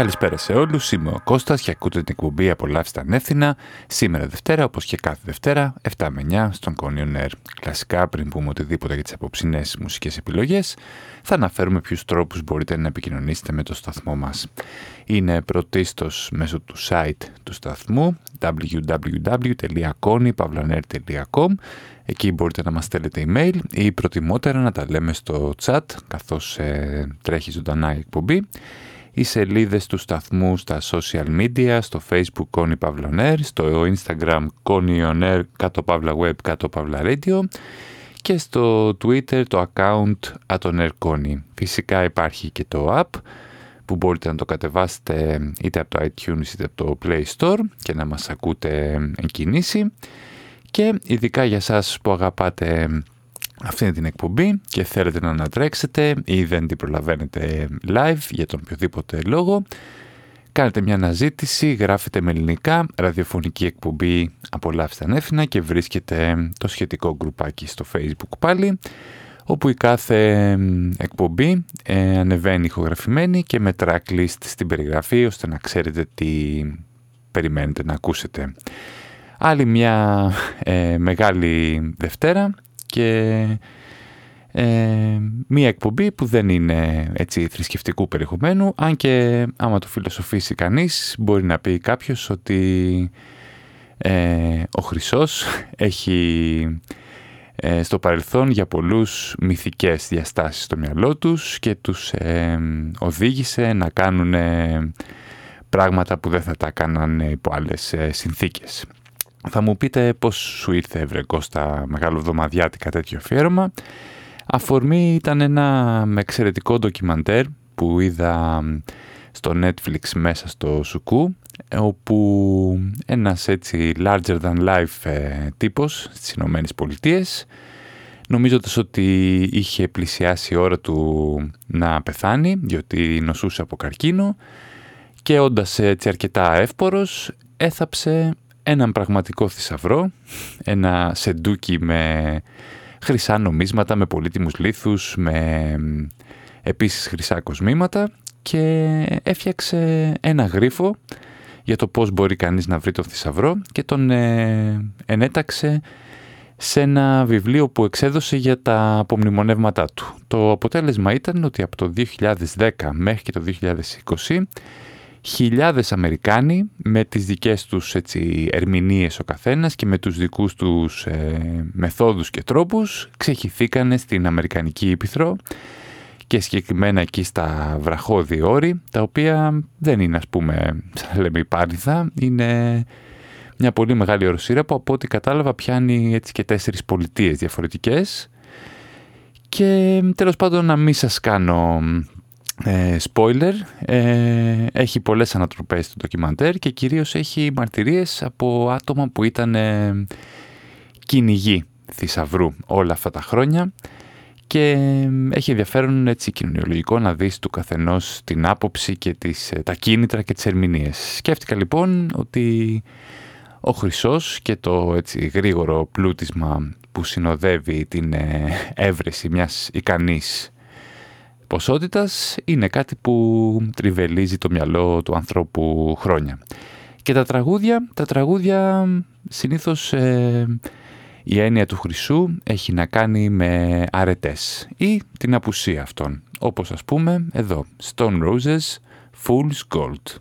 Καλησπέρα σε όλους, είμαι ο Κώστας και ακούτε την εκπομπή «Απολαύστε ανεύθυνα» σήμερα Δευτέρα, όπως και κάθε Δευτέρα, 7 με 9 στον Κόνιον Air. Κλασικά, πριν πούμε οτιδήποτε για τις απόψινές μουσικές επιλογές, θα αναφέρουμε ποιους τρόπους μπορείτε να επικοινωνήσετε με το σταθμό μας. Είναι πρωτίστως μέσω του site του σταθμού www.konypavlaner.com Εκεί μπορείτε να μας στέλνετε email ή προτιμότερα να τα λέμε στο chat καθώς ε, τρέχει ζωντανά η εκπομπή οι σελίδες του σταθμού στα social media, στο facebook Connie Pavloner, στο instagram Connie On κάτω παύλα web, κάτω παύλα radio και στο twitter το account atonerconnie. Φυσικά υπάρχει και το app που μπορείτε να το κατεβάσετε είτε από το iTunes είτε από το Play Store και να μας ακούτε εν κινήσει. Και ειδικά για σας που αγαπάτε αυτή την εκπομπή και θέλετε να ανατρέξετε ή δεν την προλαβαίνετε live για τον οποιοδήποτε λόγο, κάνετε μια αναζήτηση, γράφετε με ελληνικά, ραδιοφωνική εκπομπή «Απολαύστε ανέφηνα» και βρίσκετε το σχετικό γκρουπάκι στο facebook πάλι, όπου η κάθε εκπομπή ε, ανεβαίνει ηχογραφημένη και με tracklist στην περιγραφή, ώστε να ξέρετε τι περιμένετε να ακούσετε. Άλλη μια ε, μεγάλη Δευτέρα και ε, μία εκπομπή που δεν είναι έτσι θρησκευτικού περιεχομένου αν και άμα το φιλοσοφήσει κανείς μπορεί να πει κάποιος ότι ε, ο Χρυσός έχει ε, στο παρελθόν για πολλούς μυθικές διαστάσεις στο μυαλό τους και τους οδήγησε να κάνουν πράγματα που δεν θα τα κάνανε υπό άλλες συνθήκες. Θα μου πείτε πώς σου ήρθε βρε Κώστα μεγαλοβδομαδιάτικα τέτοιο αφιέρωμα. Αφορμή ήταν ένα εξαιρετικό ντοκιμαντέρ που είδα στο Netflix μέσα στο Σουκού όπου ένας έτσι larger than life ε, τύπος στις Ηνωμένες Πολιτείες νομίζοντας ότι είχε πλησιάσει η ώρα του να πεθάνει διότι νοσούσε από καρκίνο και όντας έτσι αρκετά εύπορος έθαψε έναν πραγματικό θησαυρό, ένα σεντούκι με χρυσά νομίσματα, με πολύτιμους λίθους, με επίσης χρυσά κοσμήματα και έφτιαξε ένα γρίφο για το πώς μπορεί κανείς να βρει τον θησαυρό και τον ε, ενέταξε σε ένα βιβλίο που εξέδωσε για τα απομνημονεύματά του. Το αποτέλεσμα ήταν ότι από το 2010 μέχρι και το 2020 χιλιάδες Αμερικάνοι με τις δικές τους έτσι, ερμηνείες ο καθένας και με τους δικούς τους ε, μεθόδους και τρόπους ξεχυθήκανε στην Αμερικανική Ήπειθρο και συγκεκριμένα εκεί στα βραχώδη όρη, τα οποία δεν είναι ας πούμε, σαν λέμε υπάρθα, είναι μια πολύ μεγάλη οροσύρα που από ό,τι κατάλαβα πιάνει έτσι και τέσσερις πολιτείες διαφορετικές. Και τέλος πάντων να μην σας κάνω ε, spoiler, ε, έχει πολλές ανατροπές στο ντοκιμαντέρ και κυρίως έχει μαρτυρίες από άτομα που ήταν ε, κυνηγοί θησαυρού όλα αυτά τα χρόνια και έχει ενδιαφέρον έτσι κοινωνιολογικό να δεις του καθενός την άποψη και τις, ε, τα κίνητρα και τις ερμηνείες. Σκέφτηκα λοιπόν ότι ο Χρυσός και το έτσι γρήγορο πλούτισμα που συνοδεύει την έβρεση μιας ικανής ποσότητας είναι κάτι που τριβελίζει το μυαλό του ανθρώπου χρόνια. Και τα τραγούδια, τα τραγούδια συνήθως ε, η έννοια του χρυσού έχει να κάνει με αρετές ή την απουσία αυτών. Όπως ας πούμε εδώ, Stone Roses, Fool's Gold.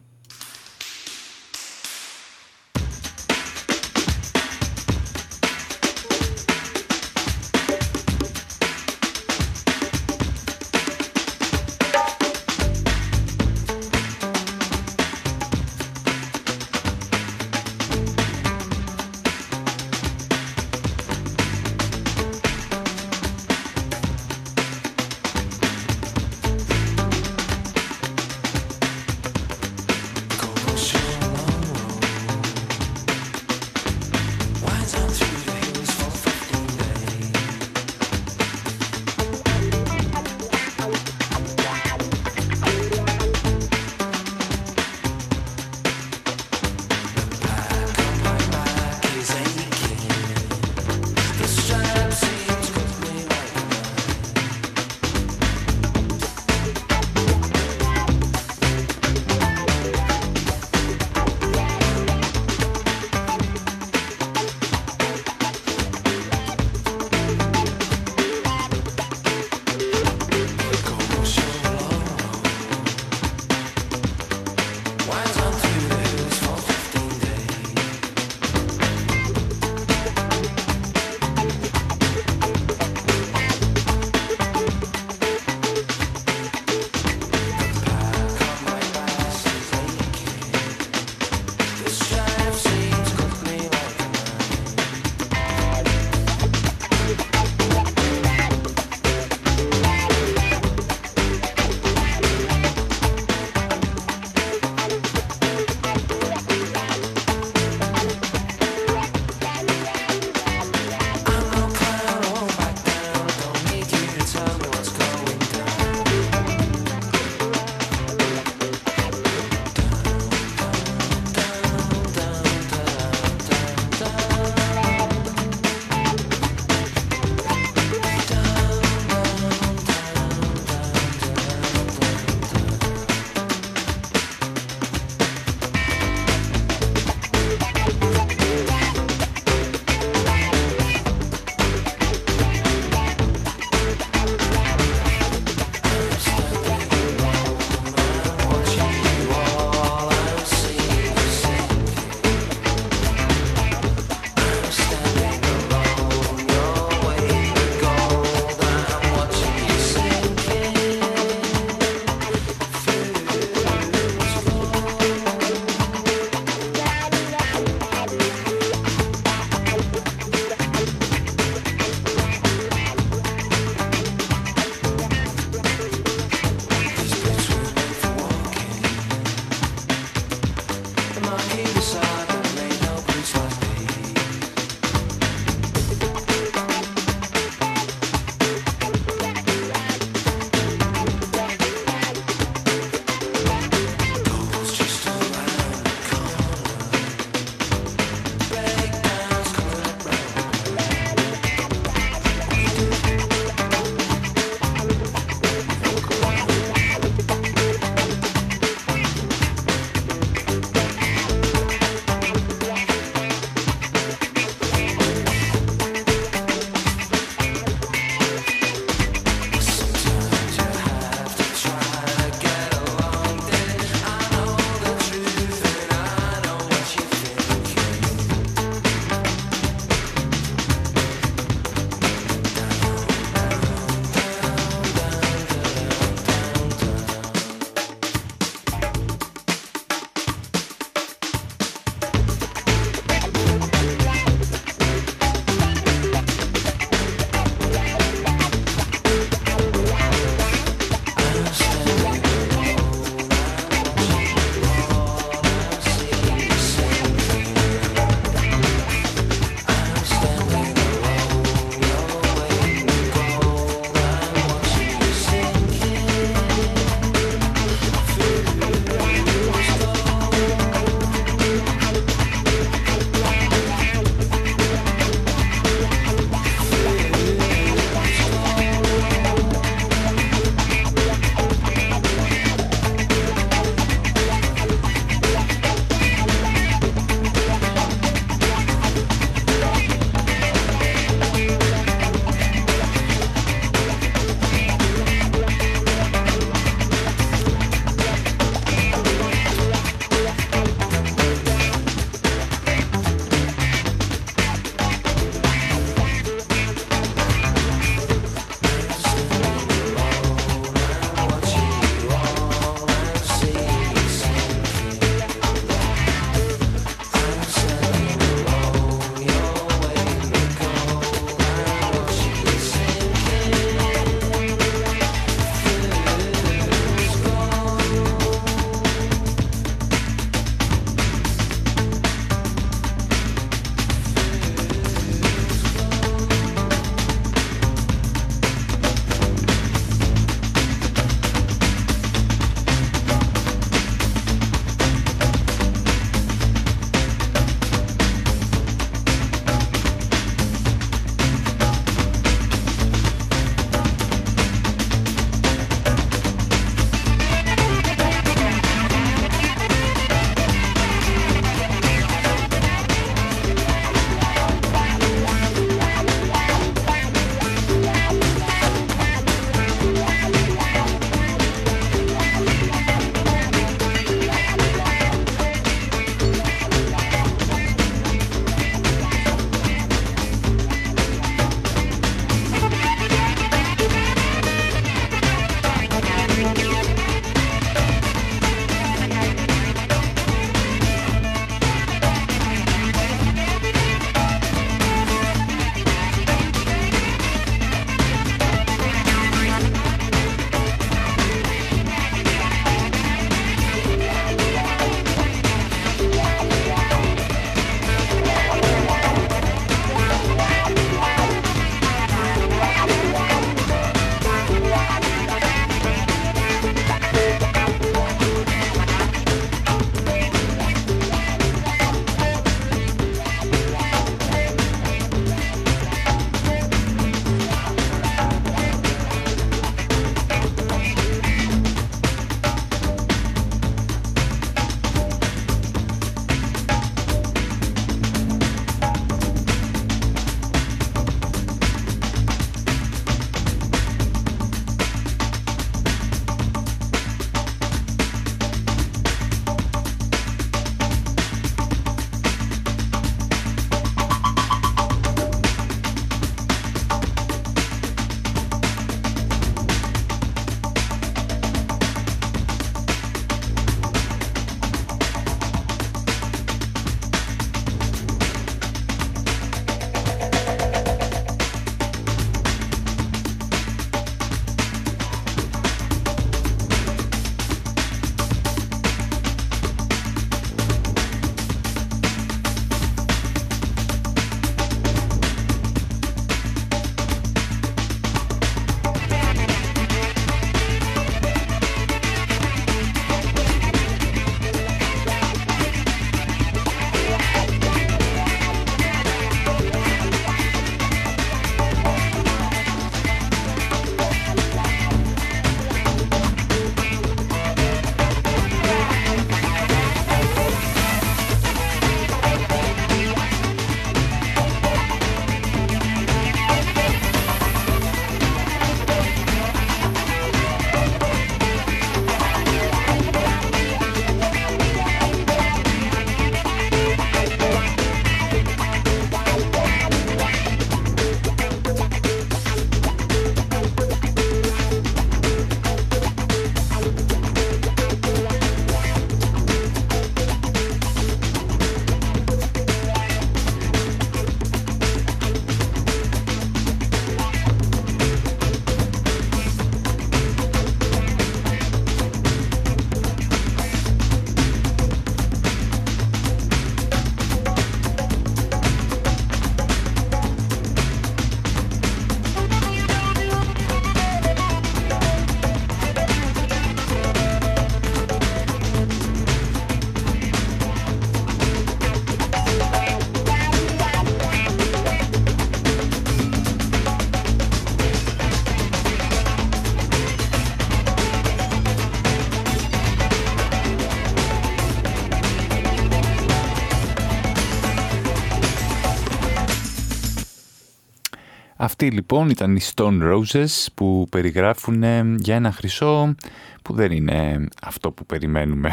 Αυτοί λοιπόν ήταν οι Stone Roses που περιγράφουν για ένα χρυσό που δεν είναι αυτό που περιμένουμε.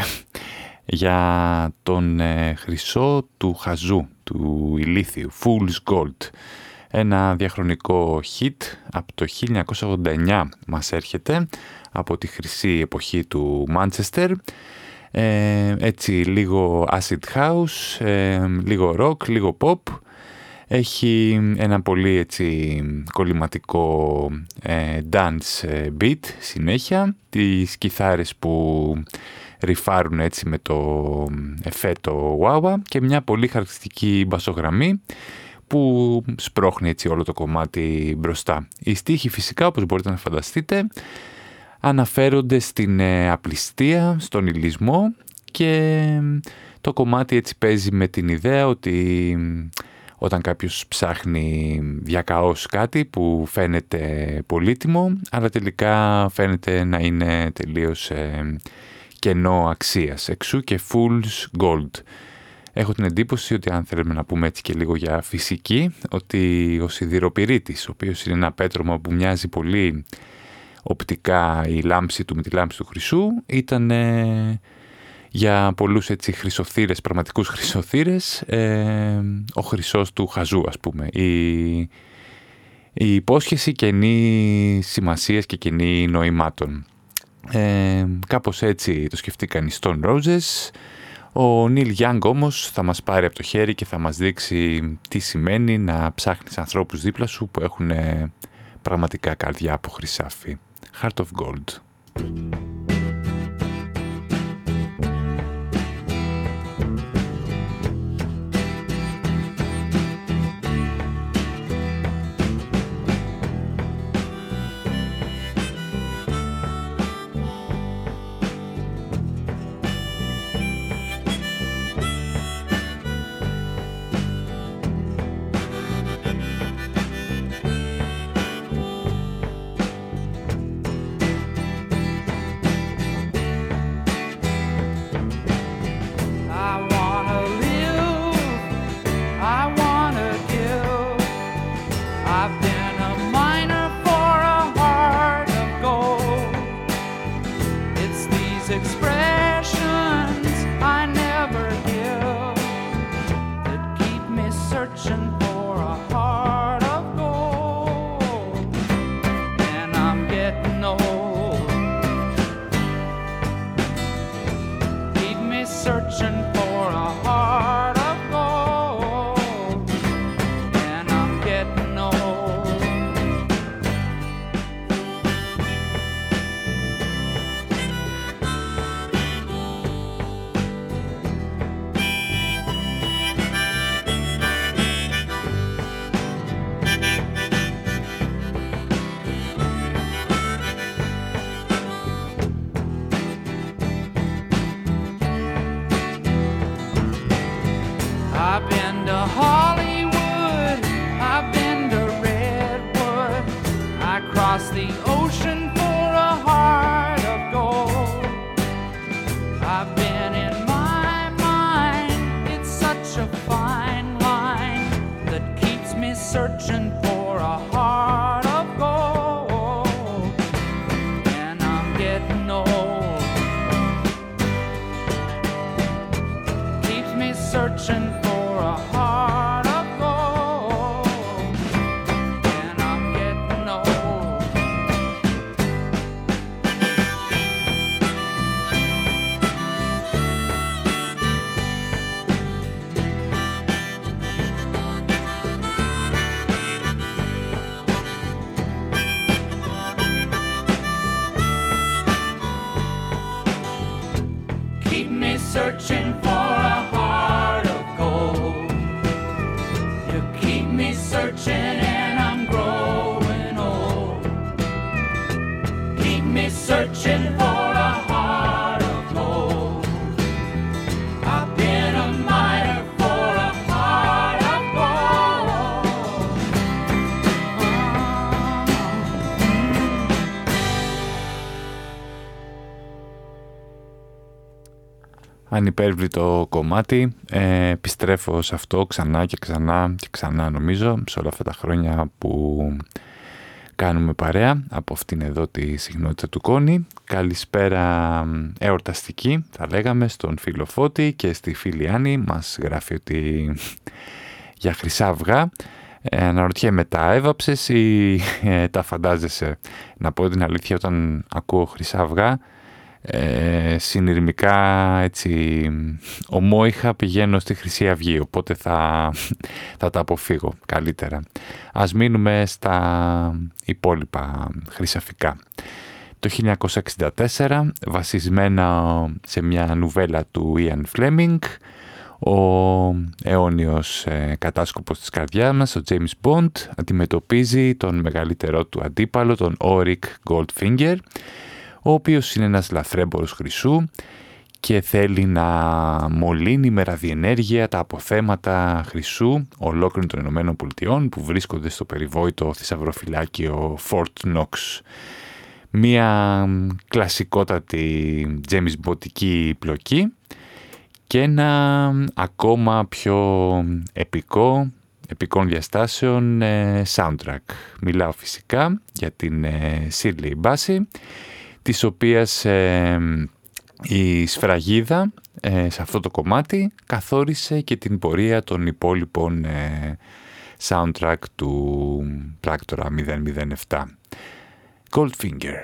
Για τον ε, χρυσό του χαζού, του ηλίθιου, Fool's Gold. Ένα διαχρονικό hit από το 1989 μας έρχεται από τη χρυσή εποχή του Manchester. Ε, έτσι λίγο acid house, ε, λίγο rock, λίγο pop έχει ένα πολύ έτσι κολληματικό ε, dance ε, beat συνέχεια, τις κιθάρες που ρυφάρουν έτσι με το εφέ το wah και μια πολύ χαρακτηριστική μπασογραμμή που σπρώχνει έτσι όλο το κομμάτι μπροστά. Οι στίχοι φυσικά όπως μπορείτε να φανταστείτε αναφέρονται στην ε, απληστία, στον ηλισμό και το κομμάτι έτσι παίζει με την ιδέα ότι όταν κάποιος ψάχνει διακαώς κάτι που φαίνεται πολύτιμο, αλλά τελικά φαίνεται να είναι τελείως ε, κενό αξίας. Εξού και fool's gold. Έχω την εντύπωση ότι αν θέλουμε να πούμε έτσι και λίγο για φυσική, ότι ο σιδηροπυρίτης, ο οποίος είναι ένα πέτρωμα που μοιάζει πολύ οπτικά η λάμψη του με τη λάμψη του χρυσού, ήταν για πολλούς έτσι χρυσοθύρες, πραγματικούς χρυσοθύρες, ε, ο χρυσός του χαζού ας πούμε. Η, η υπόσχεση καινή σημασίας και καινή νοημάτων. Ε, κάπως έτσι το σκεφτήκαν οι Stone Roses. Ο Νίλ Young όμως θα μας πάρει από το χέρι και θα μας δείξει τι σημαίνει να ψάχνεις ανθρώπους δίπλα σου που έχουν πραγματικά καρδιά από χρυσάφι. Heart of Gold. Ανυπέρβλητο κομμάτι. Ε, επιστρέφω σε αυτό ξανά και ξανά και ξανά νομίζω σε όλα αυτά τα χρόνια που κάνουμε παρέα από αυτήν εδώ τη συχνότητα του Κόνη. Καλησπέρα εορταστική θα λέγαμε στον φίλο Φώτη και στη φίλη Άννη μας γράφει ότι για χρυσά αυγά. Ε, αναρωτιέμαι τα έβαψες ή ε, τα φαντάζεσαι; Να πω την αλήθεια όταν ακούω χρυσά αυγά ε, συνειρμικά έτσι ομόιχα πηγαίνω στη Χρυσή Αυγή οπότε θα, θα τα αποφύγω καλύτερα. Ας μείνουμε στα υπόλοιπα χρυσαφικά. Το 1964 βασισμένα σε μια νουβέλα του Ian Fleming ο αιώνιος ε, κατάσκοπος της καρδιάς μας, ο James Bond, αντιμετωπίζει τον μεγαλύτερό του αντίπαλο, τον Oric Goldfinger, ο οποίος είναι ένας λαθρέμπορος χρυσού και θέλει να μολύνει με ραδιενέργεια τα αποθέματα χρυσού ολόκληρων των Ηνωμένων Πολιτειών που βρίσκονται στο περιβόητο θησαυροφυλάκιο Fort Knox. Μία κλασικότατη James Bondική πλοκή και ένα ακόμα πιο επικό, επικών διαστάσεων ε, soundtrack. Μιλάω φυσικά για την ε, Shirley Bassey, της οποίας ε, η σφραγίδα σε αυτό το κομμάτι καθόρισε και την πορεία των υπόλοιπων soundtrack του πράκτορα 007. Goldfinger.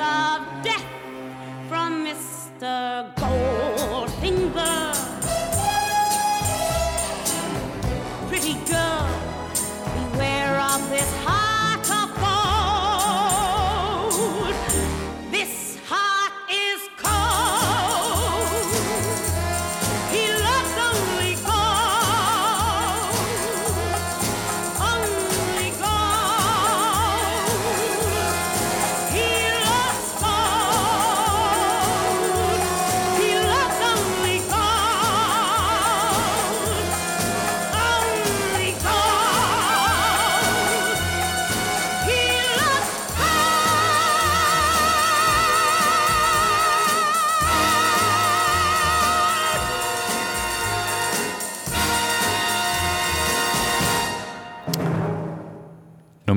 of death from Mr. Goldfinger pretty girl beware of this heart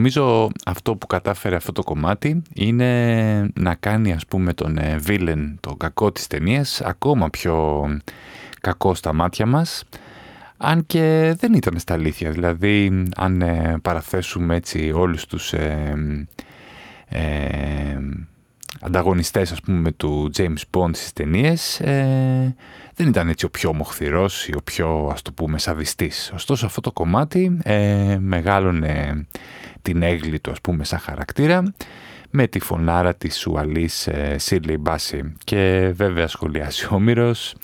Νομίζω αυτό που κατάφερε αυτό το κομμάτι είναι να κάνει ας πούμε τον βίλεν, τον κακό της ταινίας, ακόμα πιο κακό στα μάτια μας αν και δεν ήταν στα αλήθεια. Δηλαδή αν ε, παραθέσουμε έτσι όλους τους ε, ε, ανταγωνιστές ας πούμε του James Bond στις ταινίες ε, δεν ήταν έτσι ο πιο μοχθηρός ή ο πιο ας το πούμε σαδιστής. Ωστόσο αυτό το κομμάτι ε, μεγάλωνε την έγκλη του ας πούμε σαν χαρακτήρα με τη φωνάρα της Ουαλής ε, Σίρλι Μπάση. Και βέβαια σχολιάσει ο Όμηρος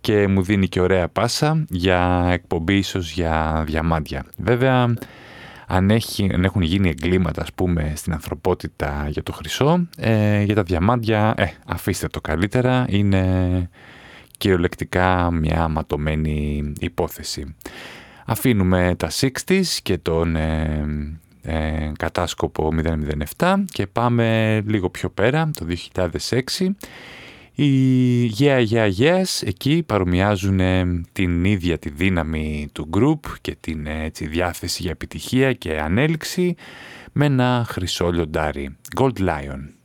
και μου δίνει και ωραία πάσα για εκπομπή ίσως για διαμάντια. Βέβαια, αν, έχει, αν έχουν γίνει εγκλήματα ας πούμε στην ανθρωπότητα για το χρυσό, ε, για τα διαμάντια, ε, αφήστε το καλύτερα, είναι κυριολεκτικά μια ματωμένη υπόθεση. Αφήνουμε τα 60s και τον ε, ε, κατάσκοπο 007 και πάμε λίγο πιο πέρα, το 2006. Οι Yeah Yeah Yes εκεί παρομοιάζουν την ίδια τη δύναμη του group και την έτσι, διάθεση για επιτυχία και ανέλυξη με ένα χρυσό λιοντάρι, Gold Lion.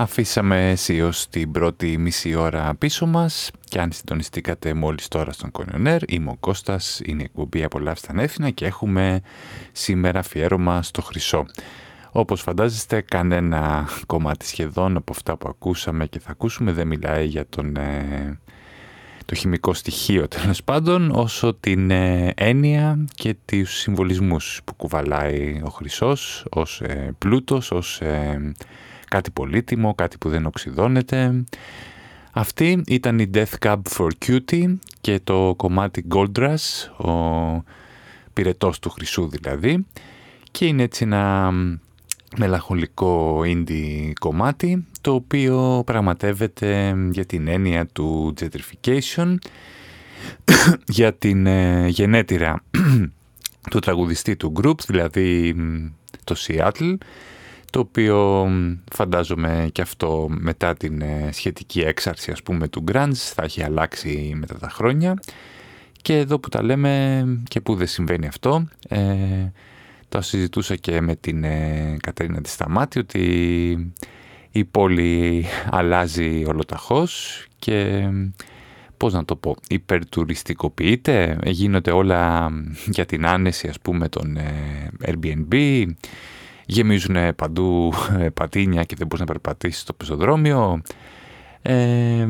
Αφήσαμε αισίως την πρώτη μισή ώρα πίσω μας και αν συντονιστήκατε μόλις τώρα στον Κονιονέρ, είμαι ο Κώστας, είναι η εκπομπή «Απολαύστα Ανέφινα» και έχουμε σήμερα αφιέρωμα στο χρυσό. Όπως φαντάζεστε, κανένα κομμάτι σχεδόν από αυτά που ακούσαμε και θα ακούσουμε δεν μιλάει για τον, ε, το χημικό στοιχείο τέλος πάντων, όσο την ε, έννοια και τους συμβολισμούς που κουβαλάει ο χρυσός ως ε, πλούτος, ως ε, κάτι πολύτιμο, κάτι που δεν οξυδώνεται. Αυτή ήταν η Death Cab for Cutie και το κομμάτι Gold Rush, ο πυρετός του χρυσού δηλαδή. Και είναι έτσι ένα μελαγχολικό indie κομμάτι, το οποίο πραγματεύεται για την έννοια του gentrification, για την ε, γενέτειρα του τραγουδιστή του group, δηλαδή το Seattle, το οποίο φαντάζομαι και αυτό μετά την ε, σχετική έξαρση ας πούμε του grunge θα έχει αλλάξει μετά τα χρόνια. Και εδώ που τα λέμε και που δεν συμβαίνει αυτό ε, το συζητούσα και με την ε, Κατερίνα της Σταμάτη ότι η πόλη αλλάζει ολοταχώς και πώς να το πω, υπερτουριστικοποιείται, γίνονται όλα για την άνεση ας πούμε των ε, Airbnb, γεμίζουν παντού ε, πατίνια και δεν μπορείς να περπατήσεις στο πεζοδρόμιο, ε,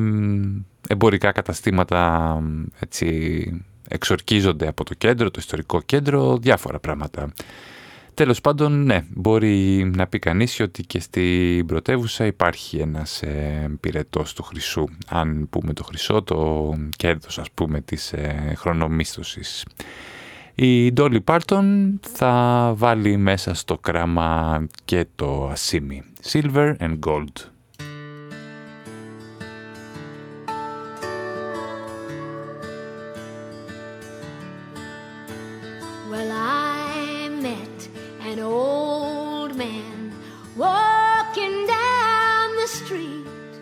εμπορικά καταστήματα έτσι, εξορκίζονται από το κέντρο, το ιστορικό κέντρο, διάφορα πράγματα. Τέλος πάντων, ναι, μπορεί να πει κανείς ότι και στην πρωτεύουσα υπάρχει ένας ε, πυρετός του χρυσού. Αν πούμε το χρυσό, το κέρδος ας πούμε της ε, χρονομίσθωσης. Η Dolly Parton θα βάλει μέσα στο κράμα και το ασίμι. Silver and Gold. Well, I met an old man walking down the street.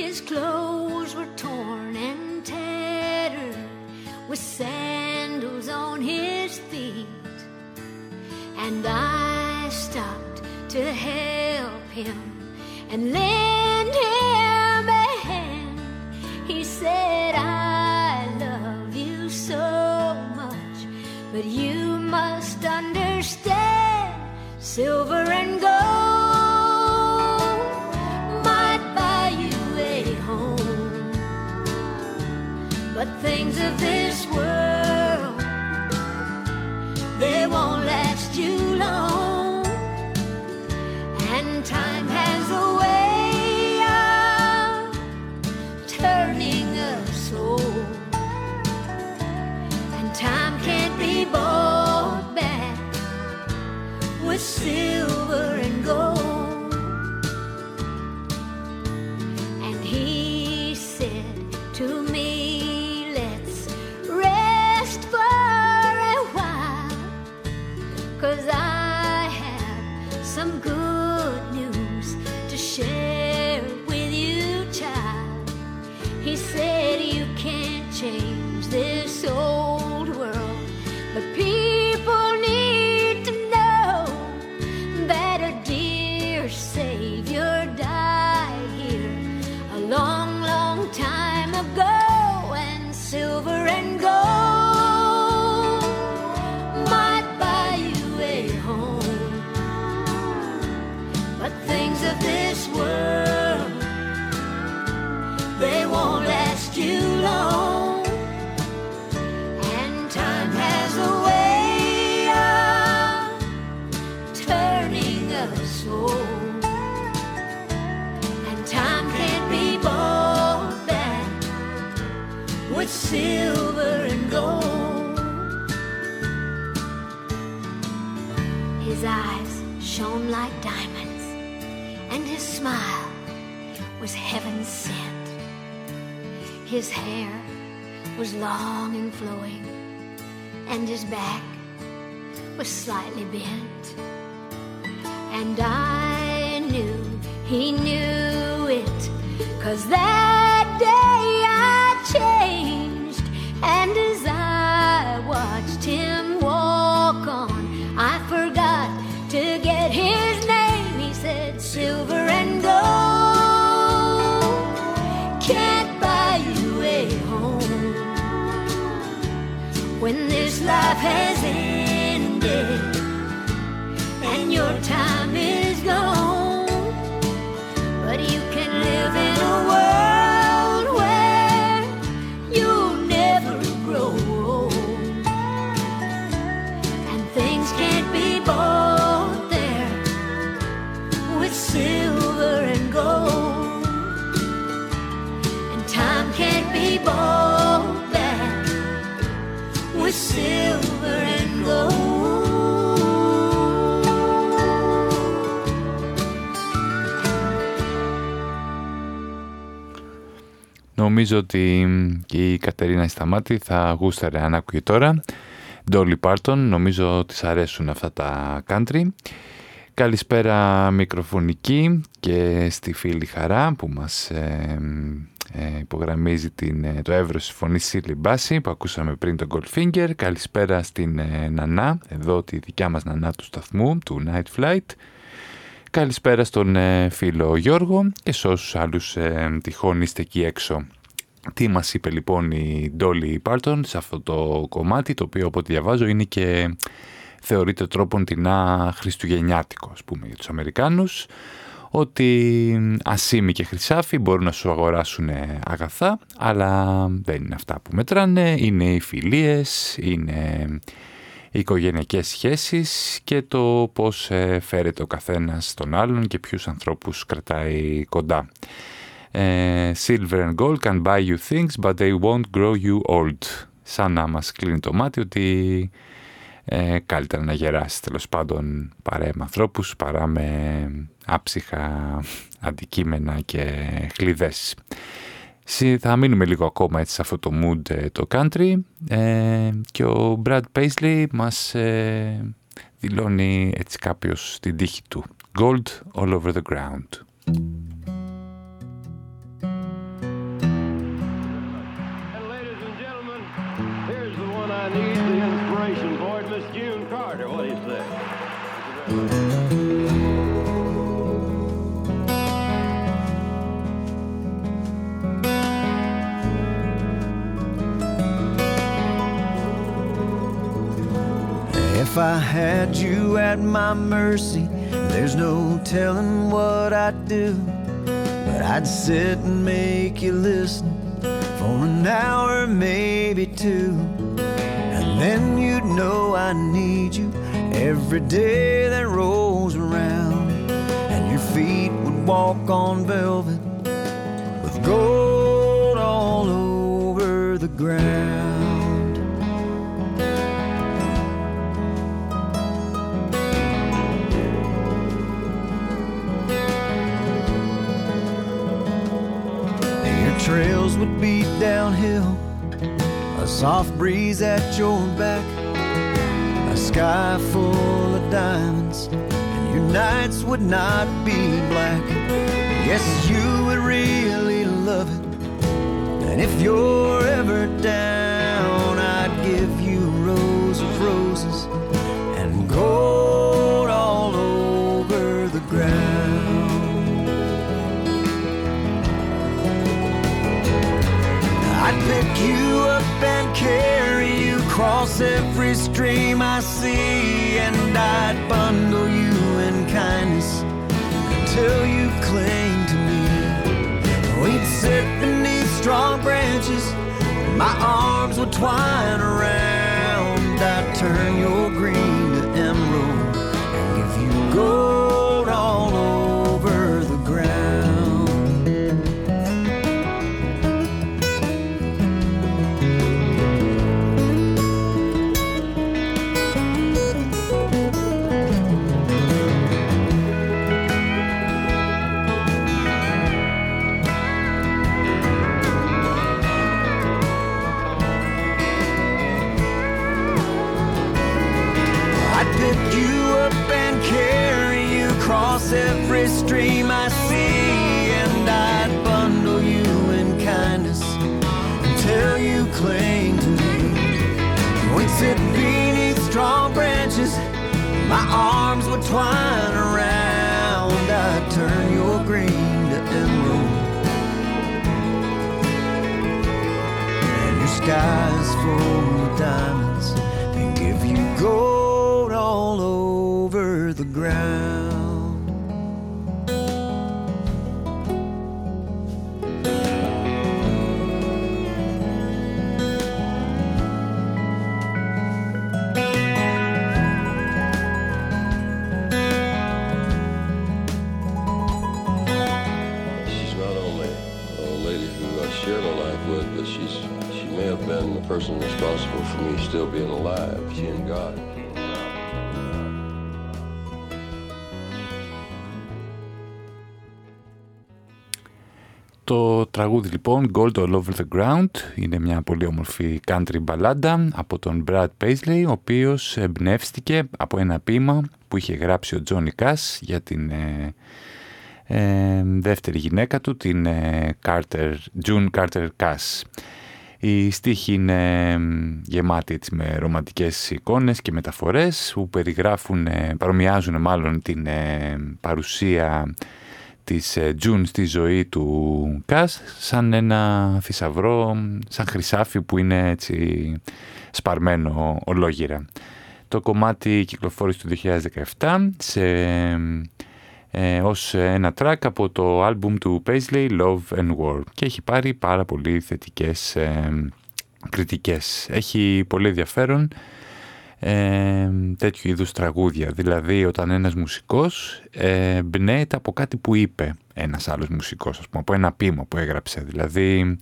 His clothes were torn and tattered with sand. On his feet. And I stopped to help him and lend him a hand. He said, I love you so much, but you must understand silver and gold. Might buy you a home, but things of this world, they won't last you long. And time has a way of turning us old. And time can't be bought back with silver and gold. so silver and gold. His eyes shone like diamonds, and his smile was heaven sent. His hair was long and flowing, and his back was slightly bent. And I knew he knew it, cause that. Life has Νομίζω ότι και η Κατερίνα Σταμάτη θα γούσταρε αν ακούει τώρα. Dolly Parton, νομίζω ότι αρέσουν αυτά τα country. Καλησπέρα μικροφωνική και στη φίλη Χαρά που μας ε, ε, υπογραμμίζει την, ε, το εύρος της φωνής Σίλι Μπάση που ακούσαμε πριν τον Goldfinger. Καλησπέρα στην ε, Νανά, εδώ τη δικιά μας Νανά του σταθμού, του Night Flight. Καλησπέρα στον φίλο Γιώργο και σε όσους άλλους τυχόν είστε εκεί έξω. Τι μας είπε λοιπόν η Dolly Parton σε αυτό το κομμάτι, το οποίο από ό,τι διαβάζω είναι και θεωρείται τρόπον τεινά χριστουγεννιάτικο, ας πούμε, για τους Αμερικάνους ότι ασήμι και χρυσάφι μπορούν να σου αγοράσουν αγαθά, αλλά δεν είναι αυτά που μετράνε, είναι οι φιλίες, είναι οι οικογενειακές σχέσεις και το πώς ε, φέρεται ο καθένας τον άλλον και ποιους ανθρώπους κρατάει κοντά. Ε, silver and gold can buy you things, but they won't grow you old. Σαν να μας κλείνει το μάτι ότι ε, καλύτερα να γεράσει τέλος πάντων παρά με ανθρώπους παρά με άψυχα αντικείμενα και χλειδές. Θα μείνουμε λίγο ακόμα έτσι σε αυτό το mood ε, το country ε, και ο Brad Paisley μας ε, δηλώνει έτσι κάποιος την τύχη του. Gold all over the ground. If I had you at my mercy, there's no telling what I'd do. But I'd sit and make you listen for an hour, maybe two. And then you'd know I need you every day that rolls around. And your feet would walk on velvet with gold all over the ground. A soft breeze at your back, a sky full of diamonds, and your nights would not be black. Yes, you would really love it, and if you're ever down, and carry you across every stream I see, and I'd bundle you in kindness until you cling to me. We'd sit beneath strong branches, my arms would twine around. I'd turn your green to emerald and give you gold would twine around. I'd turn your green to emerald, and your skies full of diamonds, and give you gold all over the ground. Person responsible for me still being alive. She and God. Το τραγούδι λοιπόν Gold All Over The Ground είναι μια πολύ όμορφη country μπαλάντα από τον Brad Paisley ο οποίος εμπνεύστηκε από ένα ποίημα που είχε γράψει ο Johnny Cash για την ε, ε, δεύτερη γυναίκα του την ε, Carter, June Carter Cash. Η στίχη είναι ε, γεμάτη έτσι, με ρομαντικές εικόνες και μεταφορές που περιγράφουν, ε, παρομοιάζουν μάλλον την ε, παρουσία της Τζουν στη ζωή του Κας σαν ένα θησαυρό, σαν χρυσάφι που είναι έτσι σπαρμένο ολόγυρα. Το κομμάτι κυκλοφόρησε το 2017 σε, ε, ως ένα track από το άλμπουμ του Paisley Love and War και έχει πάρει πάρα πολύ θετικές ε, κριτικές. Έχει πολύ ενδιαφέρον ε, τέτοιου είδους τραγούδια. Δηλαδή όταν ένας μουσικός ε, μπνέεται από κάτι που είπε ένας άλλος μουσικός, ας πούμε, από ένα ποίημα που έγραψε. Δηλαδή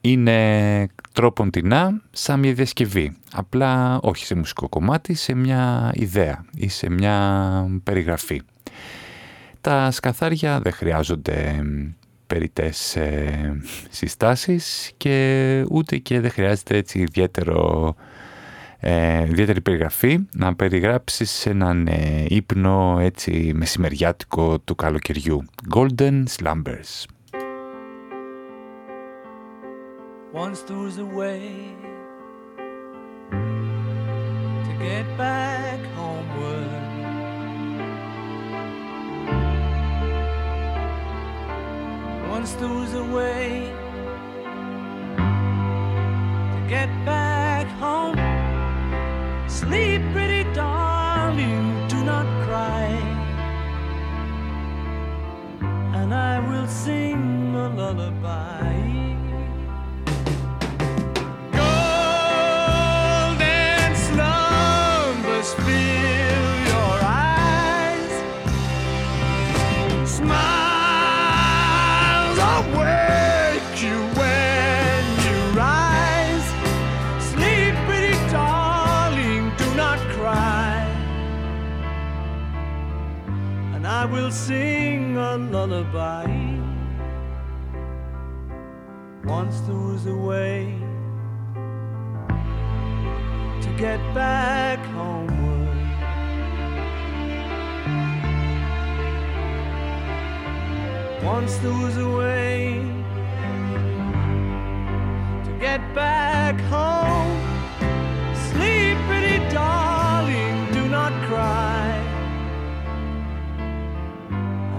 είναι τρόπον τεινά σαν μια διασκευή. Απλά όχι σε μουσικό κομμάτι, σε μια ιδέα ή σε μια περιγραφή. Τα σκαθάρια δεν χρειάζονται περιτές ε, συστάσεις και ούτε και δεν χρειάζεται έτσι ιδιαίτερο ε, ιδιαίτερη περιγραφή να περιγράψεις έναν ε, ύπνο έτσι μεσημεριάτικο του καλοκαιριού. Golden Slumbers. Once there was a way to get back Was a way to get back home. Sleep, pretty darling, do not cry. And I will sing a lullaby. Will sing a lullaby. Once there was a way to get back homeward. Once there was a way to get back home. Sleep, pretty darling,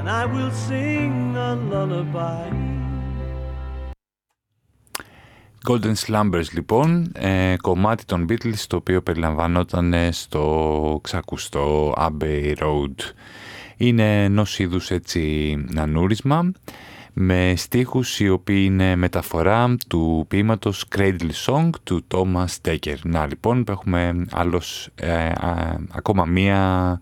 And I will sing a lullaby. Golden Slumbers λοιπόν, ε, κομμάτι των Beatles το οποίο περιλαμβανόταν στο ξακουστό Abbey Road. Είναι ενός είδους έτσι νανούρισμα με στίχους οι οποίοι είναι μεταφορά του ποίηματος Cradle Song του Thomas Dekker. Να λοιπόν έχουμε άλλος, ε, ακόμα μία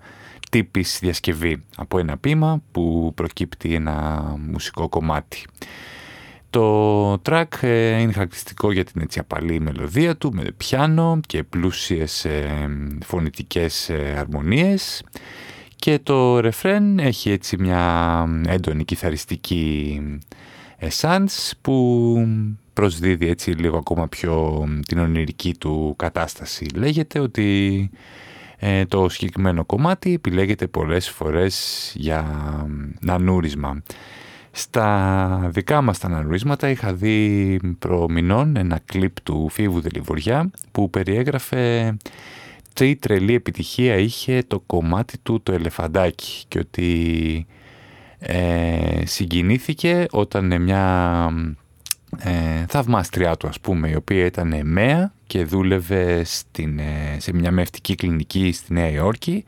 τύπης διασκευή από ένα ποίημα που προκύπτει ένα μουσικό κομμάτι. Το track ε, είναι χαρακτηριστικό για την έτσι απαλή μελωδία του με πιάνο και πλούσιες ε, φωνητικές ε, αρμονίες και το ρεφρέν έχει έτσι μια έντονη κιθαριστική essence που προσδίδει έτσι λίγο ακόμα πιο την ονειρική του κατάσταση. Λέγεται ότι το συγκεκριμένο κομμάτι επιλέγεται πολλές φορές για νανούρισμα. Στα δικά μας τα αναλύσματα είχα δει προμηνών ένα κλιπ του Φίβου Δελιβοριά που περιέγραφε τι τρελή επιτυχία είχε το κομμάτι του το ελεφαντάκι και ότι ε, συγκινήθηκε όταν μια ε, θαυμάστριά του ας πούμε η οποία ήταν μέα και δούλευε στην, ε, σε μια μευτική κλινική στη Νέα Υόρκη.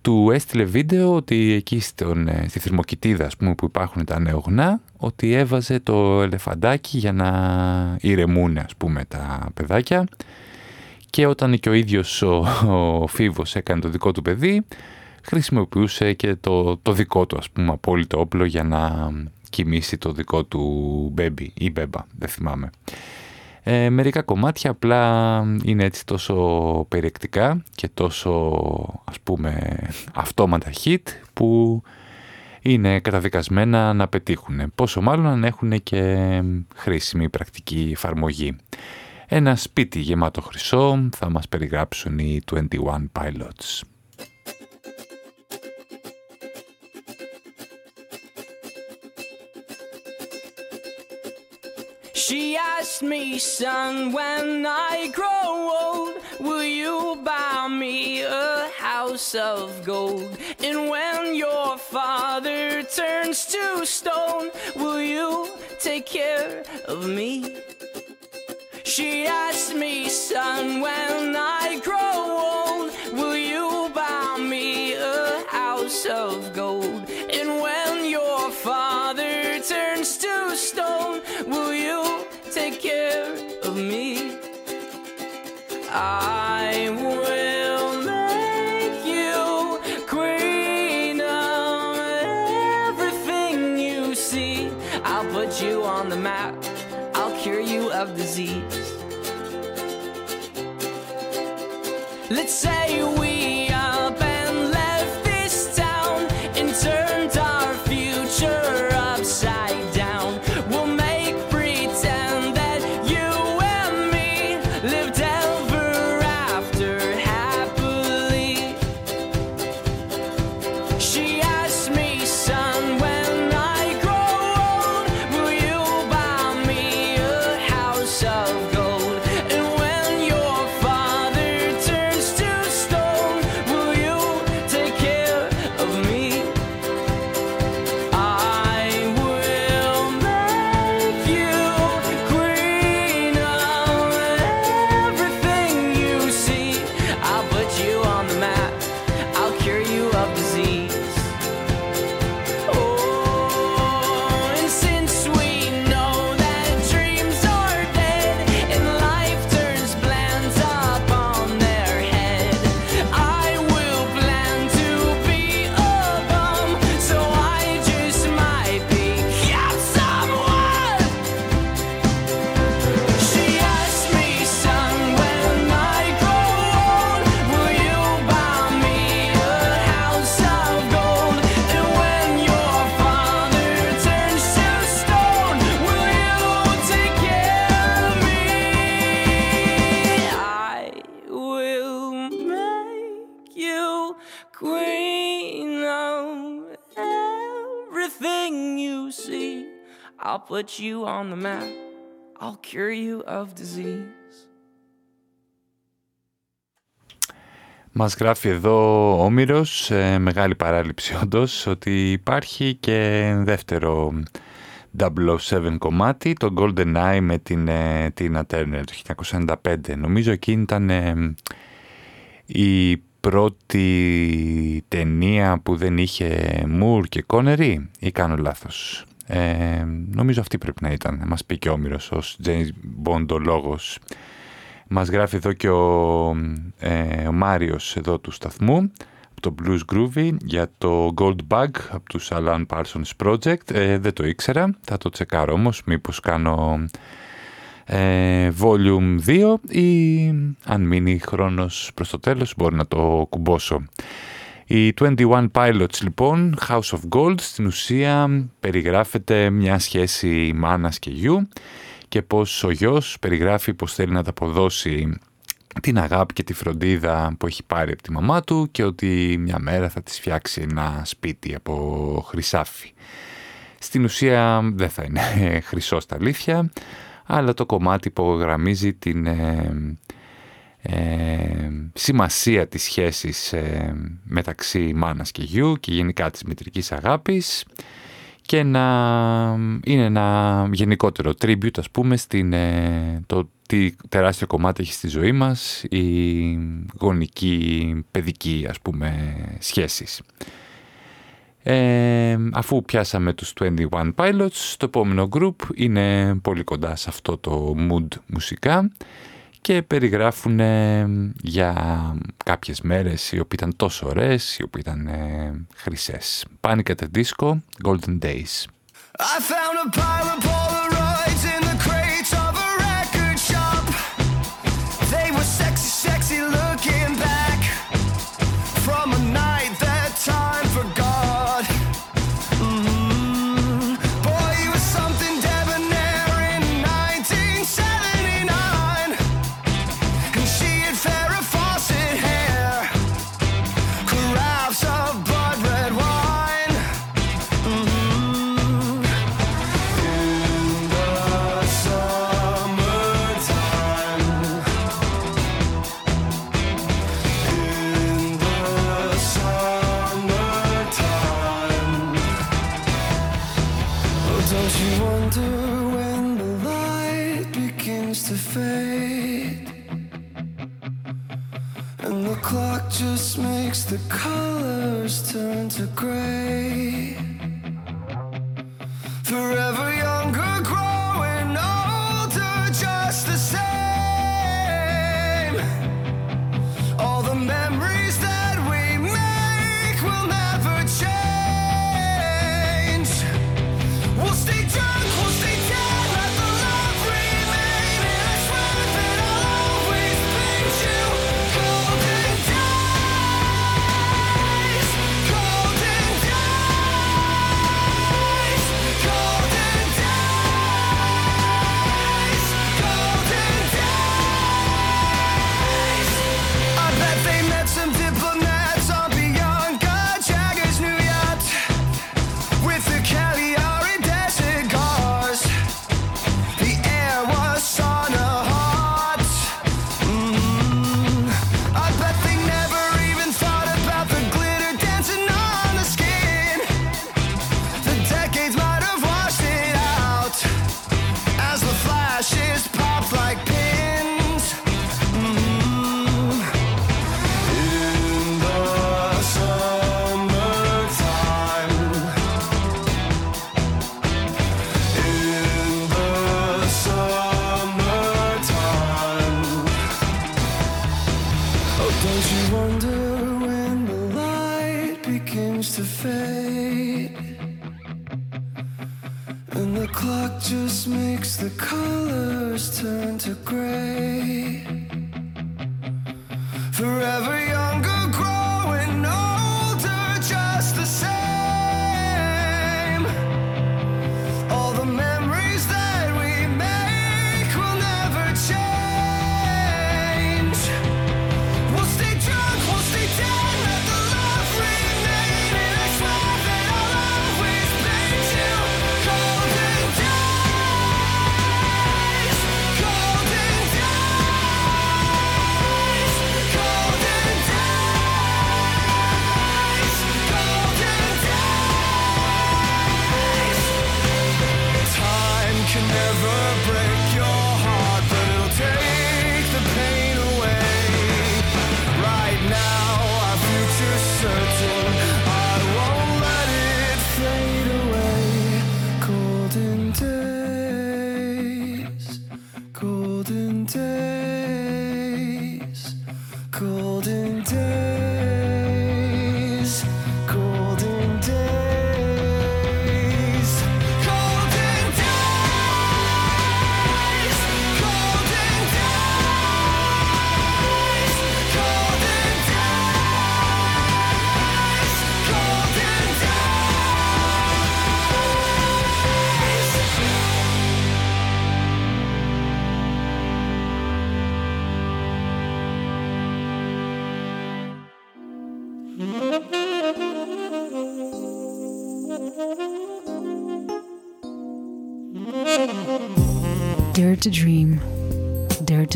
Του έστειλε βίντεο ότι εκεί στον, ε, στη θερμοκοιτίδα ας πούμε, που υπάρχουν τα νεογνά ότι έβαζε το ελεφαντάκι για να ηρεμούν ας πούμε τα παιδάκια. Και όταν και ο ίδιος ο, ο Φίβος έκανε το δικό του παιδί χρησιμοποιούσε και το, το δικό του ας πούμε απόλυτο όπλο για να κοιμήσει το δικό του μπέμπι ή μπέμπα, δεν θυμάμαι. Ε, μερικά κομμάτια απλά είναι έτσι τόσο περιεκτικά και τόσο ας πούμε αυτόματα hit που είναι καταδικασμένα να πετύχουν. Πόσο μάλλον αν έχουν και χρήσιμη πρακτική εφαρμογή. Ένα σπίτι γεμάτο χρυσό θα μας περιγράψουν οι 21 Pilots. She asked me, son, when I grow old, will you buy me a house of gold? And when your father turns to stone, will you take care of me? She asked me, son, when I put you on the map, I'll cure you of disease. Μας γράφει εδώ ο Όμηρος, ε, μεγάλη παράληψη όντως, ότι υπάρχει και δεύτερο 007 κομμάτι, το Golden Eye με την ε, Tina Turner το 1995. Νομίζω εκείνη ήταν ε, η πρώτη ταινία που δεν είχε Μουρ και Κόνερι ή κάνω λάθος; Ε, νομίζω αυτή πρέπει να ήταν, μας πει και ο Όμηρος ως James Bond ο λόγος. Μας γράφει εδώ και ο, ε, ο Μάριος εδώ του σταθμού από το Blues Groovy για το Gold Bug από τους Alan Parsons Project. Ε, δεν το ήξερα, θα το τσεκάρω όμως, μήπως κάνω ε, Volume 2 ή αν μείνει χρόνος προς το τέλος μπορεί να το κουμπώσω. Οι 21 Pilots λοιπόν, House of Gold, στην ουσία περιγράφεται μια σχέση μάνας και γιου και πως ο γιος περιγράφει πως θέλει να τα αποδώσει την αγάπη και τη φροντίδα που έχει πάρει από τη μαμά του και ότι μια μέρα θα της φτιάξει ένα σπίτι από χρυσάφι. Στην ουσία δεν θα είναι χρυσό στα αλήθεια, αλλά το κομμάτι υπογραμμίζει την ε, ε, σημασία της σχέσης ε, μεταξύ μάνας και γιου και γενικά της μητρικής αγάπης και να είναι ένα γενικότερο tribute ας πούμε στην, ε, το τι τεράστιο κομμάτι έχει στη ζωή μας η γονική παιδική ας πούμε σχέσεις. Ε, αφού πιάσαμε τους 21 Pilots, το επόμενο group είναι πολύ κοντά σε αυτό το mood μουσικά και περιγράφουν για κάποιες μέρες οι οποίες ήταν τόσο ωραίες, οι οποίες ήταν ε, χρυσές. Panic at the Disco, Golden Days. I found a the colors turn to gray. Forever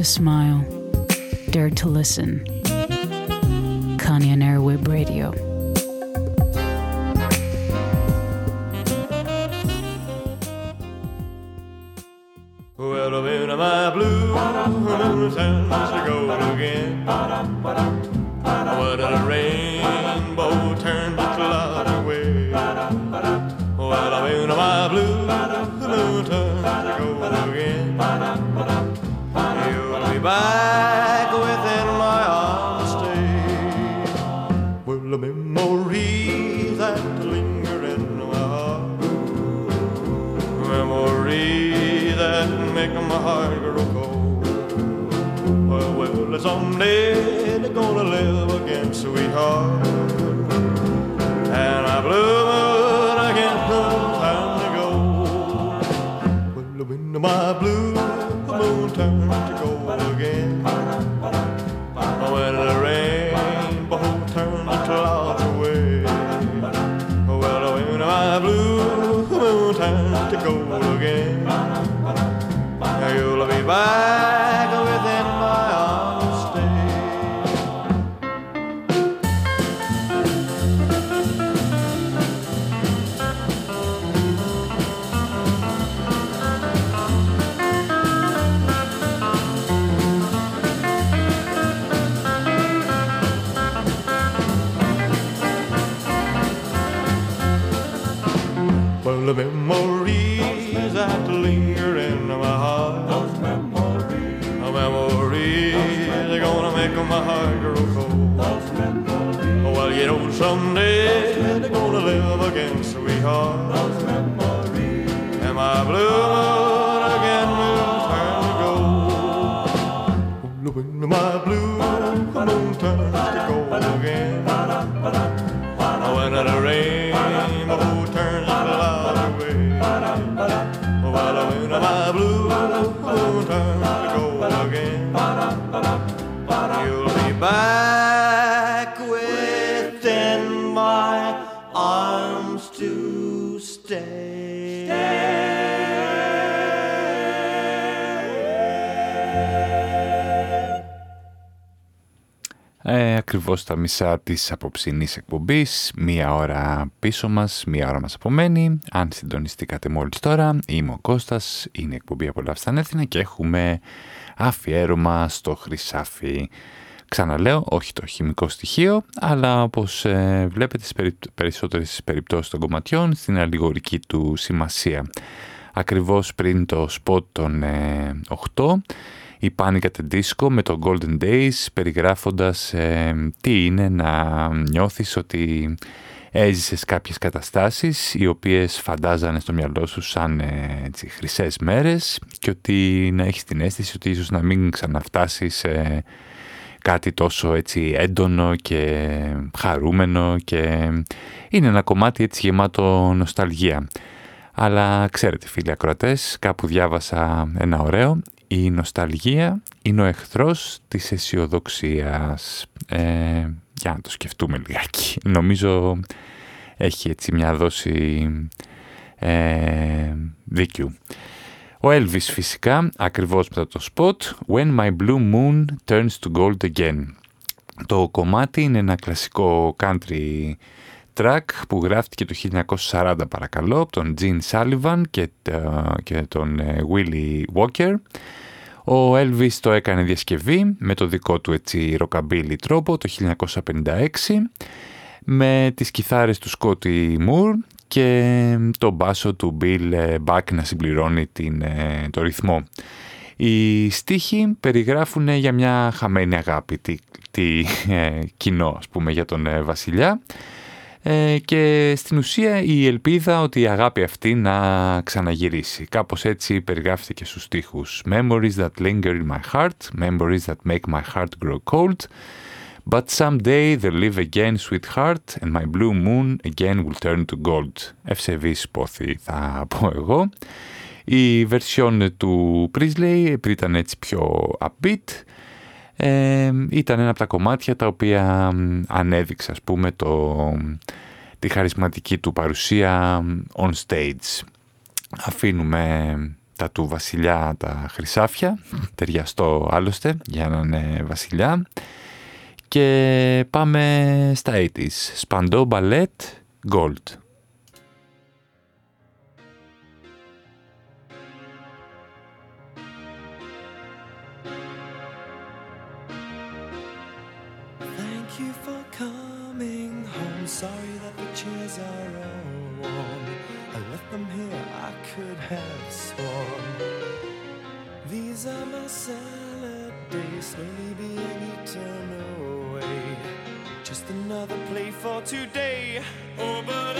to smile, dared to listen. Ακριβώς τα μισά της απόψινής εκπομπής, μία ώρα πίσω μας, μία ώρα μας απομένει. Αν συντονιστήκατε μόλις τώρα, είμαι ο Κώστας, είναι εκπομπή Απολαύστα Έθινα και έχουμε αφιέρωμα στο χρυσάφι. Ξαναλέω, όχι το χημικό στοιχείο, αλλά όπως ε, βλέπετε στις περι... περισσότερες περιπτώσεις των κομματιών, στην αλληγορική του σημασία. Ακριβώς πριν το σποτ των ε, 8, η Panic at the Disco με το Golden Days περιγράφοντας ε, τι είναι να νιώθεις ότι έζησες κάποιες καταστάσεις οι οποίες φαντάζανε στο μυαλό σου σαν ε, έτσι, χρυσές μέρες και ότι να έχεις την αίσθηση ότι ίσως να μην ξαναφτάσεις σε κάτι τόσο έτσι έντονο και χαρούμενο και είναι ένα κομμάτι έτσι γεμάτο νοσταλγία. Αλλά ξέρετε φίλοι ακροατές, κάπου διάβασα ένα ωραίο η νοσταλγία είναι ο εχθρός της αισιοδοξίας. Ε, για να το σκεφτούμε λιγάκι. Νομίζω έχει έτσι μια δόση ε, δίκιου. Ο Elvis φυσικά, ακριβώς μετά το spot, When my blue moon turns to gold again. Το κομμάτι είναι ένα κλασικό country track που γράφτηκε το 1940 παρακαλώ από τον Gene Sullivan και, και τον Willie Walker. Ο Elvis το έκανε διασκευή με το δικό του έτσι rockabilly τρόπο το 1956 με τις κιθάρες του Scotty Moore και το μπάσο του Bill Buck να συμπληρώνει την, το ρυθμό. Οι στίχοι περιγράφουν για μια χαμένη αγάπη, τι, τι ε, κοινό ας πούμε για τον ε, βασιλιά ε, και στην ουσία η ελπίδα ότι η αγάπη αυτή να ξαναγυρίσει. Κάπως έτσι περιγράφηκε στους στίχους Memories that linger in my heart, memories that make my heart grow cold But someday they'll live again, sweetheart, and my blue moon again will turn to gold. Ευσεβής πόθη θα πω εγώ. Η βερσιόν του Priestley ήταν έτσι πιο upbeat ήταν ένα από τα κομμάτια τα οποία ανέδειξε ας πούμε το, τη χαρισματική του παρουσία on stage. Αφήνουμε τα του βασιλιά τα χρυσάφια, ταιριαστό άλλωστε για να είναι βασιλιά και πάμε στα 80's, σπαντό μπαλέτ, gold. for today. Oh, but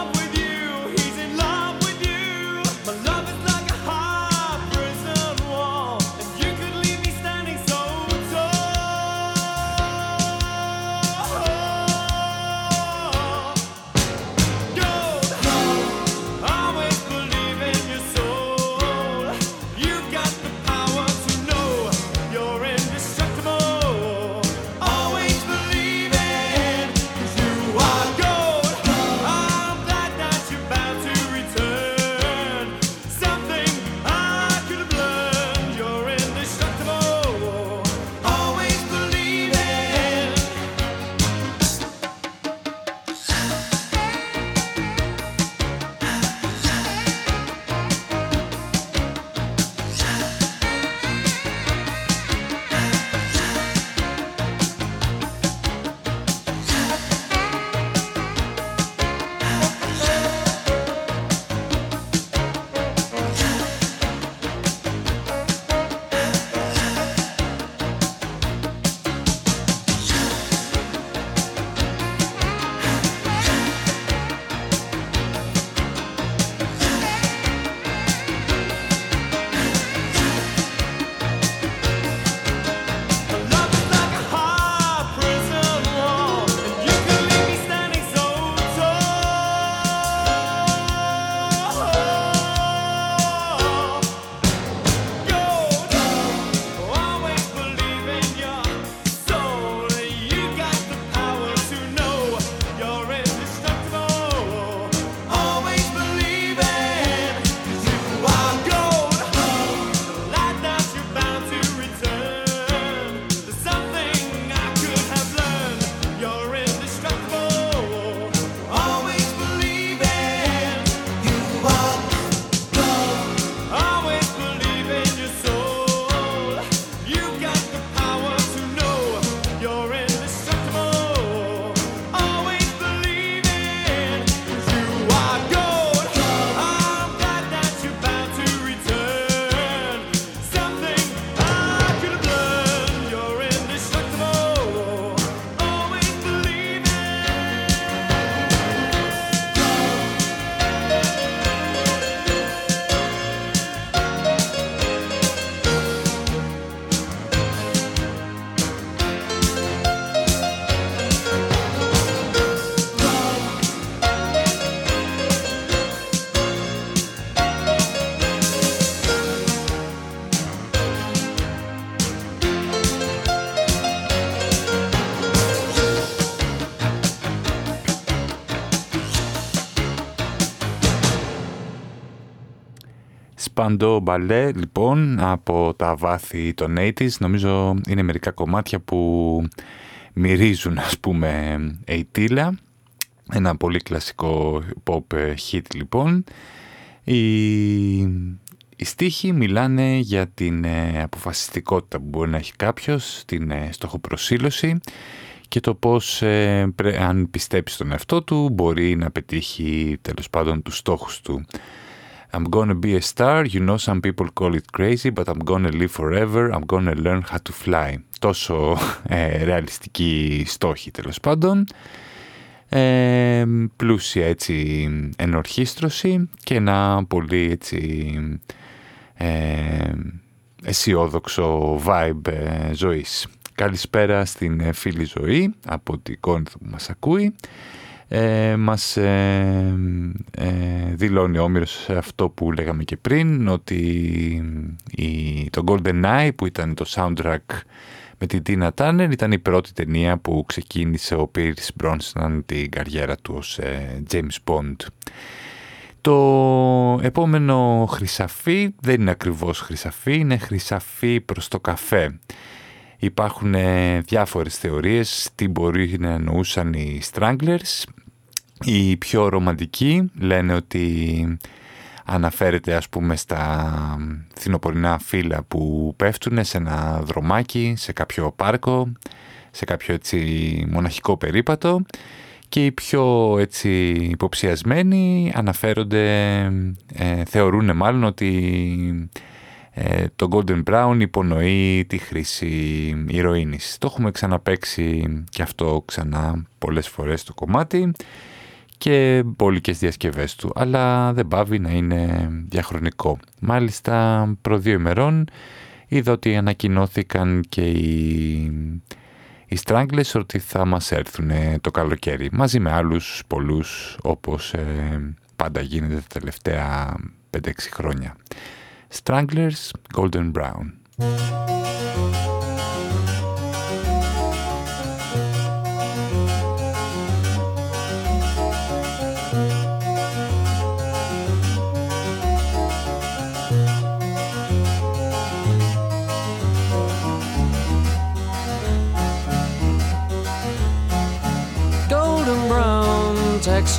Spandau Ballet λοιπόν από τα βάθη των 80's νομίζω είναι μερικά κομμάτια που μυρίζουν ας πούμε ειτήλα ένα πολύ κλασικό pop hit λοιπόν. Οι, οι στίχοι μιλάνε για την ε, αποφασιστικότητα που μπορεί να έχει κάποιος την ε, στοχοπροσύλωση και το πώς ε, αν πιστέψει στον εαυτό του μπορεί να πετύχει τέλος πάντων τους στόχους του. I'm gonna be a star, you know some people call it crazy, but I'm gonna live forever, I'm gonna learn how to fly. Τόσο ε, ρεαλιστική στόχη τέλος πάντων. Ε, πλούσια έτσι ενορχίστρωση και ένα πολύ έτσι ε, αισιόδοξο vibe ε, ζωής. Καλησπέρα στην ε, φίλη Ζωή από την Κόνηθο που μας ακούει. Ε, μας ε, ε, δηλώνει όμοιρος αυτό που λέγαμε και πριν ότι η, το Golden Eye που ήταν το soundtrack με την Tina Turner ήταν η πρώτη ταινία που ξεκίνησε ο Pierce Brosnan την καριέρα του ως ε, James Bond. Το επόμενο χρυσαφί δεν είναι ακριβώς χρυσαφί, είναι χρυσαφί προς το καφέ. Υπάρχουν ε, διάφορες θεωρίες τι μπορεί να εννοούσαν οι Stranglers. Οι πιο ρομαντικοί λένε ότι αναφέρεται ας πούμε στα φθινοπορεινά φύλλα που πέφτουν σε ένα δρομάκι, σε κάποιο πάρκο, σε κάποιο έτσι μοναχικό περίπατο και οι πιο έτσι υποψιασμένοι αναφέρονται, ε, θεωρούν μάλλον ότι ε, το Golden Brown υπονοεί τη χρήση ηρωίνης. Το έχουμε ξαναπέξει και αυτό ξανά πολλές φορές το κομμάτι και μπόλικες διασκευές του, αλλά δεν πάβει να είναι διαχρονικό. Μάλιστα, προ δύο ημερών είδα ότι ανακοινώθηκαν και οι, οι Stranglers ότι θα μας έρθουν το καλοκαίρι, μαζί με άλλους πολλούς, όπως ε, πάντα γίνεται τα τελευταία 5-6 χρόνια. Stranglers Golden Brown.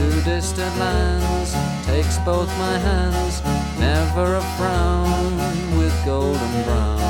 to distant lands takes both my hands never a frown with golden brown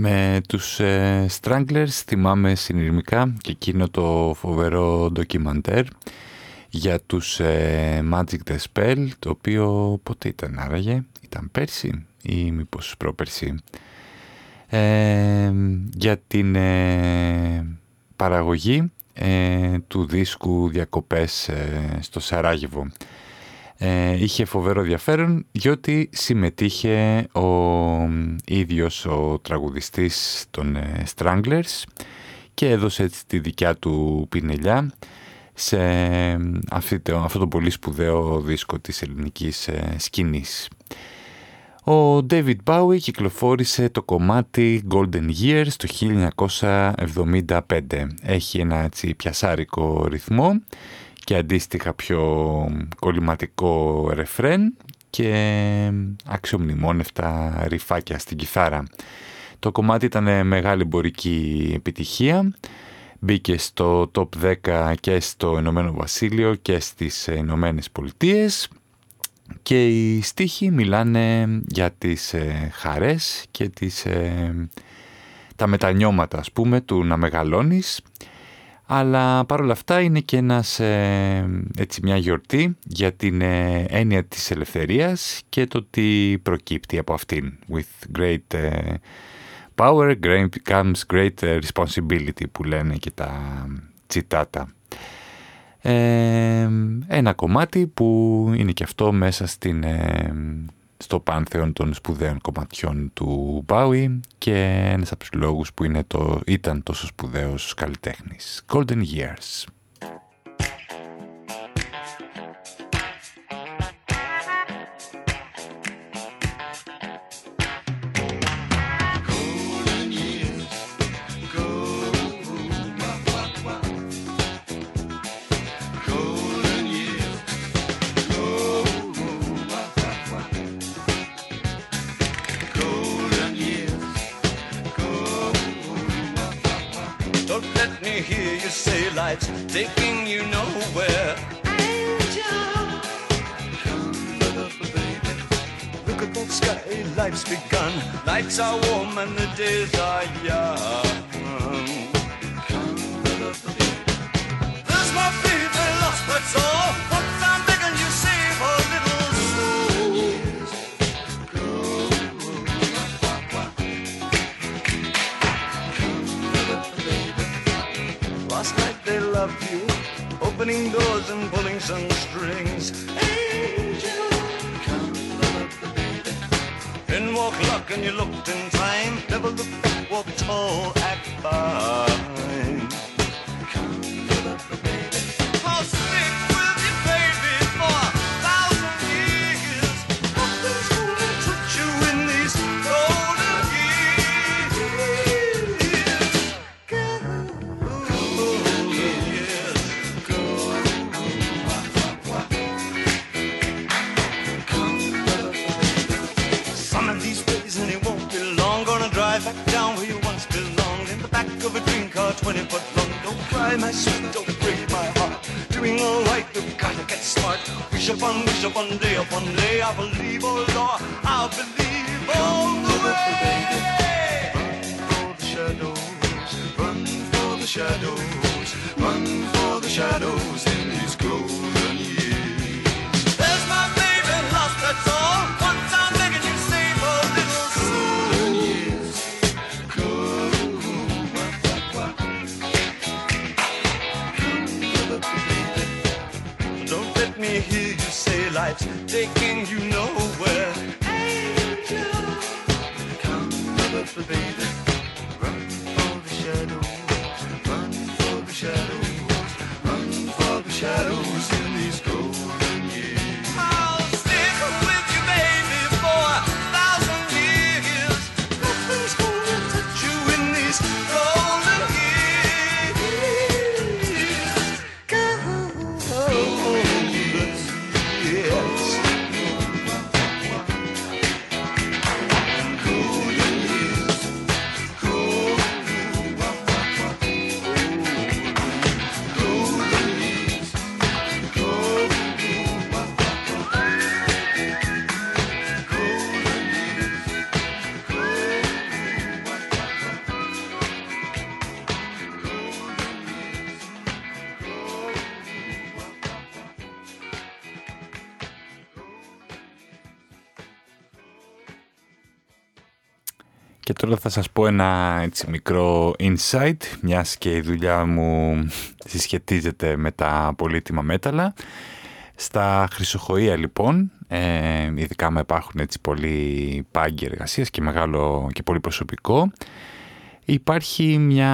Με τους ε, Stranglers θυμάμαι συνειρμικά και εκείνο το φοβερό ντοκιμαντέρ για τους ε, Magic the Spell, το οποίο πότε ήταν άραγε, ήταν πέρσι ή μήπως πρόπερσι, ε, για την ε, παραγωγή του δίσκου «Διακοπές» στο Σαράγεβο. Είχε φοβερό ενδιαφέρον διότι συμμετείχε ο ίδιος ο τραγουδιστής των Stranglers και έδωσε έτσι τη δικιά του πινελιά σε αυτό το πολύ σπουδαίο δίσκο της ελληνικής ε, σκηνής. Ο David Bowie κυκλοφόρησε το κομμάτι Golden Years το 1975. Έχει ένα έτσι πιασάρικο ρυθμό και αντίστοιχα πιο κολληματικό ρεφρέν και αξιομνημόνευτα ρυφάκια στην κιθάρα. Το κομμάτι ήταν μεγάλη εμπορική επιτυχία. Μπήκε στο top 10 και στο Ηνωμένο Βασίλειο και στις Ηνωμένες Πολιτείες. Και οι στίχοι μιλάνε για τις ε, χαρές και τις, ε, τα μετανιώματα ας πούμε του να μεγαλώνεις αλλά παρόλα αυτά είναι και ένας, ε, έτσι μια γιορτή για την έννοια της ελευθερίας και το τι προκύπτει από αυτήν with great power comes great responsibility που λένε και τα τσιτάτα. Ε, ένα κομμάτι που είναι και αυτό μέσα στην, ε, στο πάνθεον των σπουδαίων κομματιών του Μπάουι και ένας από τους λόγους που είναι το, ήταν τόσο σπουδαίος καλλιτέχνης. Golden Years. Lights taking you nowhere. Angel, come baby. Look at that sky, life's begun. Nights are warm and the days are young. Come, baby. There's my baby lost, that's all. Loved you, opening doors and pulling some strings. Angel, come love the baby. Then walk luck and you looked in time. Never look back, walk tall, act fine. my sweet, don't break my heart. Doing all right, you've gotta get smart. Wish upon, wish upon, day upon day. I believe, oh Lord, I believe all the way. Run for the shadows, run for the shadows, run for the shadows in life's taking you nowhere. Angel, come lover, baby, Και τώρα θα σας πω ένα έτσι, μικρό insight, μιας και η δουλειά μου συσχετίζεται με τα πολύτιμα μέταλλα. Στα χρυσοχοεία λοιπόν, ε, ειδικά με υπάρχουν έτσι πολύ πάγκοι εργασίας και μεγάλο και πολύ προσωπικό, υπάρχει μια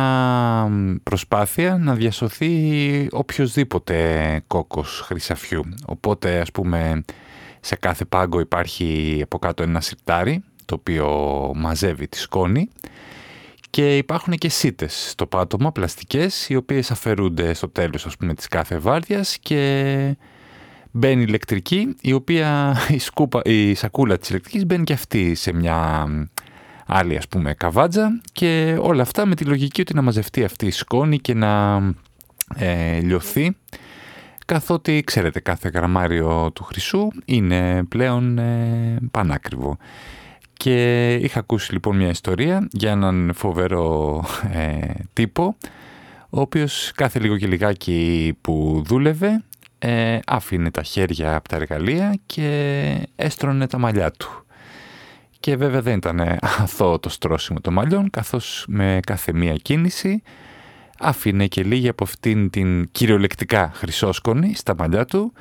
προσπάθεια να διασωθεί οποιοδήποτε κόκκος χρυσαφιού. Οπότε ας πούμε σε κάθε πάγκο υπάρχει από κάτω ένα σιρτάρι το οποίο μαζεύει τη σκόνη και υπάρχουν και σίτες στο πάτωμα, πλαστικές, οι οποίες αφαιρούνται στο τέλος ας πούμε της κάθε βάρδιας και μπαίνει ηλεκτρική, η οποία η, σκούπα, η σακούλα της ηλεκτρικής μπαίνει και αυτή σε μια άλλη ας πούμε καβάτζα και όλα αυτά με τη λογική ότι να μαζευτεί αυτή η σκόνη και να ε, λιωθεί καθότι ξέρετε κάθε γραμμάριο του χρυσού είναι πλέον ε, πανάκριβο. Και είχα ακούσει λοιπόν μια ιστορία για έναν φοβερό ε, τύπο ο οποίος κάθε λίγο και λιγάκι που δούλευε ε, άφηνε τα χέρια από τα εργαλεία και έστρωνε τα μαλλιά του. Και βέβαια δεν ήταν αθώο το στρώσιμο των μαλλιών καθώς με κάθε μία κίνηση άφηνε και λίγη από αυτήν την κυριολεκτικά χρυσόσκονη στα μαλλιά του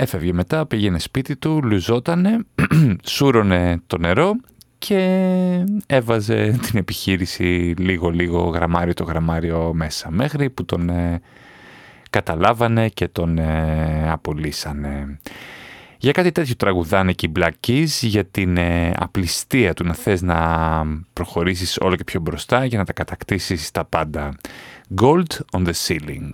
Έφευγε μετά, πήγαινε σπίτι του, λουζότανε, σούρωνε το νερό και έβαζε την επιχείρηση λίγο-λίγο γραμμάριο το γραμμάριο μέσα μέχρι που τον ε, καταλάβανε και τον ε, απολύσανε. Για κάτι τέτοιο τραγουδάνε και οι Black Keys για την ε, απληστία του να θες να προχωρήσεις όλο και πιο μπροστά για να τα κατακτήσεις τα πάντα. Gold on the ceiling.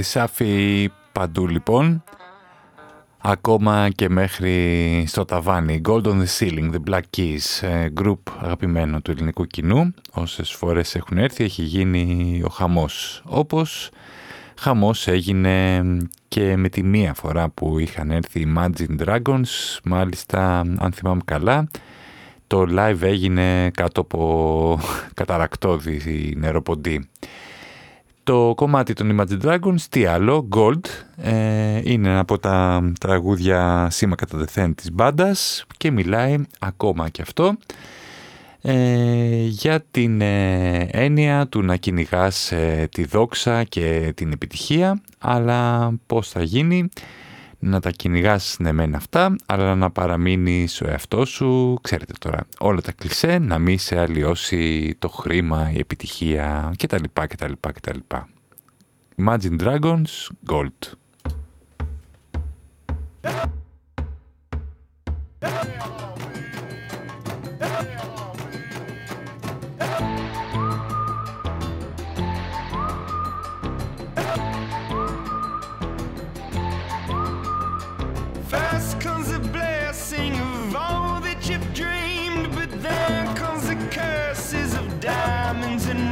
Χρυσάφι παντού λοιπόν. Ακόμα και μέχρι στο ταβάνι. Gold on the Ceiling, The Black Keys, ε, group αγαπημένο του ελληνικού κοινού. Όσες φορές έχουν έρθει έχει γίνει ο χαμός. Όπως χαμός έγινε και με τη μία φορά που είχαν έρθει οι Imagine Dragons. Μάλιστα, αν θυμάμαι καλά, το live έγινε κάτω από καταρακτώδη νεροποντή. Το κομμάτι των Imagine Dragons, τι άλλο, Gold, ε, είναι ένα από τα τραγούδια σήμα κατά δεθέν της μπάντας και μιλάει ακόμα και αυτό ε, για την ε, έννοια του να κυνηγάς τη δόξα και την επιτυχία, αλλά πώς θα γίνει να τα κυνηγάς ναι μεν αυτά, αλλά να παραμείνεις ο εαυτός σου, ξέρετε τώρα, όλα τα κλισέ, να μην σε αλλοιώσει το χρήμα, η επιτυχία κτλ. κτλ, κτλ. Imagine Dragons, Gold. diamonds and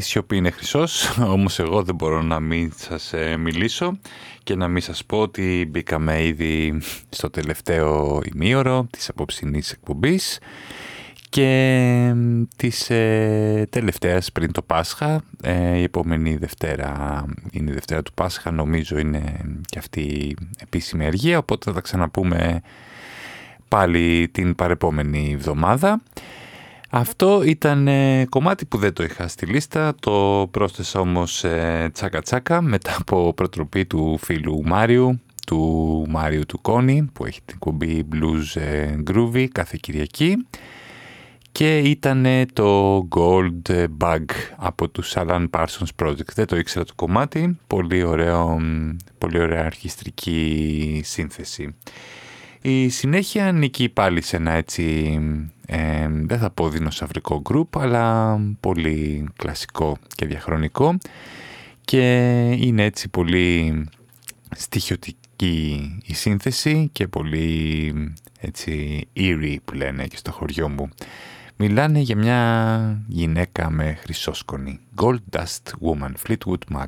Η σιωπή είναι χρυσός, όμως εγώ δεν μπορώ να μην σας ε, μιλήσω και να μην σας πω ότι μπήκαμε ήδη στο τελευταίο ημίωρο της απόψινής εκπομπής και της ε, τελευταίας πριν το Πάσχα. Ε, η επόμενη Δευτέρα είναι η Δευτέρα του Πάσχα, νομίζω είναι και αυτή η επίσημη αργία, οπότε θα τα ξαναπούμε πάλι την παρεπόμενη εβδομάδα. Αυτό ήταν ε, κομμάτι που δεν το είχα στη λίστα, το πρόσθεσα όμως ε, τσάκα τσάκα μετά από προτροπή του φίλου Μάριου, του Μάριου του Κόνη που έχει την κουμπί Blues ε, Groovy κάθε Κυριακή και ήταν το Gold Bug από τους Alan Parsons Project. Δεν το ήξερα το κομμάτι, πολύ, ωραίο, πολύ ωραία αρχιστρική σύνθεση. Η συνέχεια νικεί πάλι σε ένα έτσι, ε, δεν θα πω δεινοσαυρικό γκρουπ, αλλά πολύ κλασικό και διαχρονικό και είναι έτσι πολύ στοιχειωτική η σύνθεση και πολύ έτσι eerie που λένε και στο χωριό μου. Μιλάνε για μια γυναίκα με χρυσόσκονη. Gold Dust Woman, Fleetwood Mac.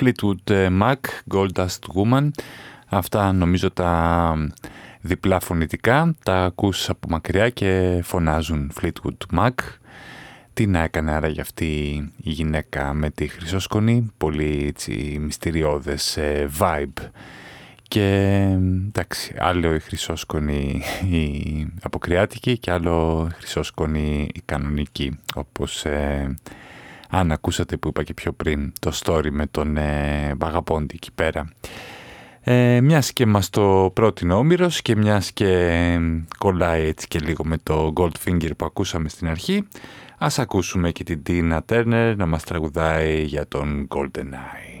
Fleetwood Mac, Goldust Woman. Αυτά νομίζω τα διπλά φωνητικά, τα ακούς από μακριά και φωνάζουν Fleetwood Mac. Τι να έκανε άρα για αυτή η γυναίκα με τη χρυσόσκονη, πολύ έτσι, μυστηριώδες ε, vibe. Και εντάξει, άλλο η χρυσόσκονη η αποκριάτικη και άλλο η χρυσόσκονη η κανονική, όπως ε, αν ακούσατε που είπα και πιο πριν το story με τον ε, Βαγαπόντι εκεί πέρα. Ε, μιας και μας το πρότεινε ο και μιας και κολλάει έτσι και λίγο με το Goldfinger που ακούσαμε στην αρχή, ας ακούσουμε και την Tina Turner να μας τραγουδάει για τον GoldenEye.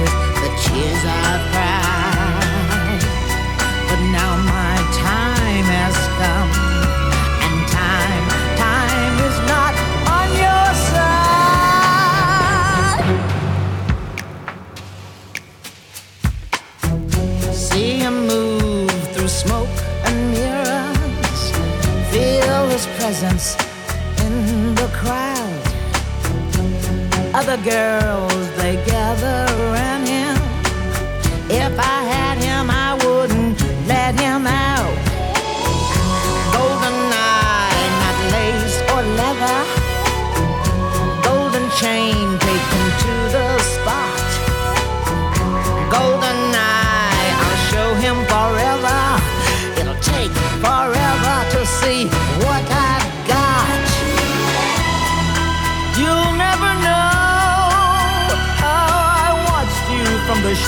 other girl.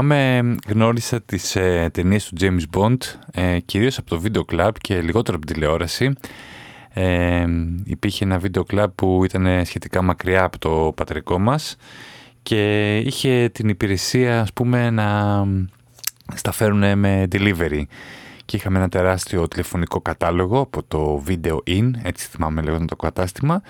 Θυμάμαι γνώρισα τις ε, ταινίες του James Bond ε, κυρίως από το βίντεο κλαμπ και λιγότερο από την τηλεόραση. Ε, υπήρχε ένα βίντεο κλαμπ που ήταν σχετικά μακριά από το πατρικό μας και είχε την υπηρεσία ας πούμε να στα φέρουν με delivery και είχαμε ένα τεράστιο τηλεφωνικό κατάλογο από το Video In, έτσι θυμάμαι λέγοντα το κατάστημα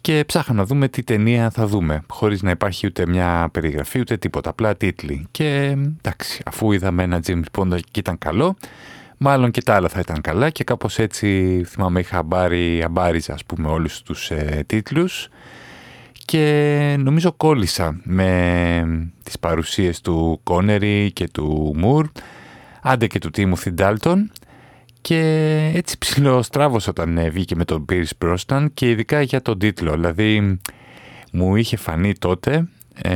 και ψάχναμε να δούμε τι ταινία θα δούμε, χωρίς να υπάρχει ούτε μια περιγραφή ούτε τίποτα, απλά τίτλοι. Και εντάξει, αφού είδαμε ένα James Bond και ήταν καλό, μάλλον και τα άλλα θα ήταν καλά και κάπως έτσι θυμάμαι είχα αμπάρει, αμπάριζα ας πούμε όλους τους ε, τίτλους. Και νομίζω κόλλησα με τις παρουσίες του Κόνερι και του Μουρ, άντε και του Τίμοθι Ντάλτον και έτσι ψιλοστράβωσα όταν ε, βγήκε με τον Pierce Brosnan και ειδικά για τον τίτλο. Δηλαδή μου είχε φανεί τότε ε,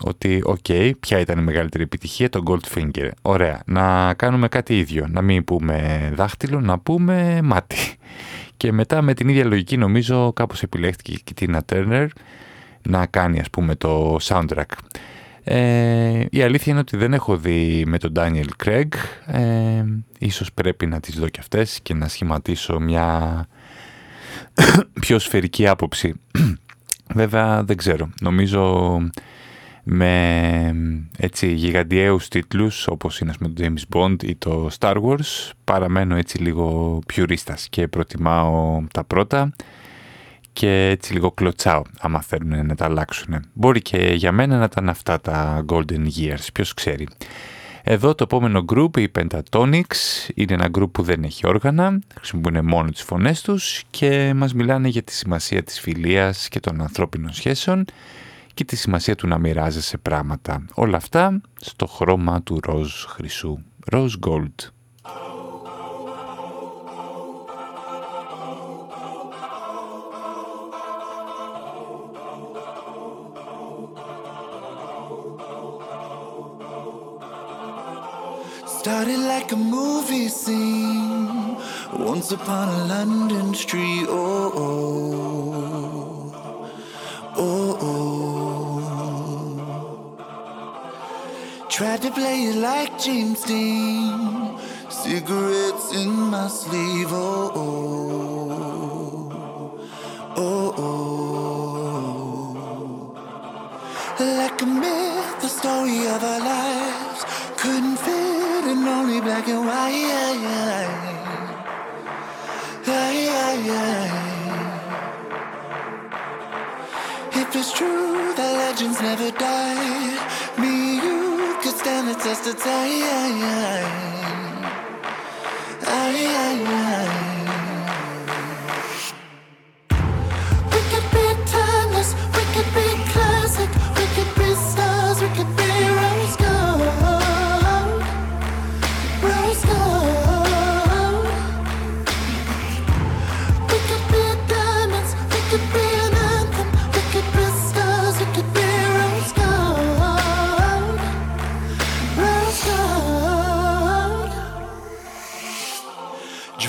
ότι OK, okay, ποια ήταν η μεγαλύτερη επιτυχία, το Goldfinger. Ωραία, να κάνουμε κάτι ίδιο, να μην πούμε δάχτυλο, να πούμε μάτι. Και μετά με την ίδια λογική νομίζω κάπως επιλέχθηκε και η Tina Turner να κάνει ας πούμε το soundtrack. Ε, η αλήθεια είναι ότι δεν έχω δει με τον Daniel Craig. Ε, ίσως πρέπει να τις δω και αυτές και να σχηματίσω μια πιο σφαιρική άποψη. Βέβαια δεν ξέρω. Νομίζω με έτσι γιγαντιαίους τίτλους όπως είναι με το James Bond ή το Star Wars παραμένω έτσι λίγο πιουρίστας και προτιμάω τα πρώτα και έτσι λίγο κλωτσάω άμα θέλουν να τα αλλάξουν. Μπορεί και για μένα να ήταν αυτά τα Golden Years, ποιος ξέρει. Εδώ το επόμενο group, οι Pentatonics, είναι ένα group που δεν έχει όργανα, χρησιμοποιούν μόνο τις φωνές τους και μας μιλάνε για τη σημασία της φιλίας και των ανθρώπινων σχέσεων και τη σημασία του να μοιράζεσαι πράγματα. Όλα αυτά στο χρώμα του ροζ χρυσού. Rose Gold. Started like a movie scene once upon a London street. Oh, oh, oh, oh. Tried to play it like James Dean, cigarettes in my sleeve. Oh, oh, oh, oh. Like a myth, the story of our lives couldn't fit in only black and white. If it's true that legends never die, me you could stand the test of time.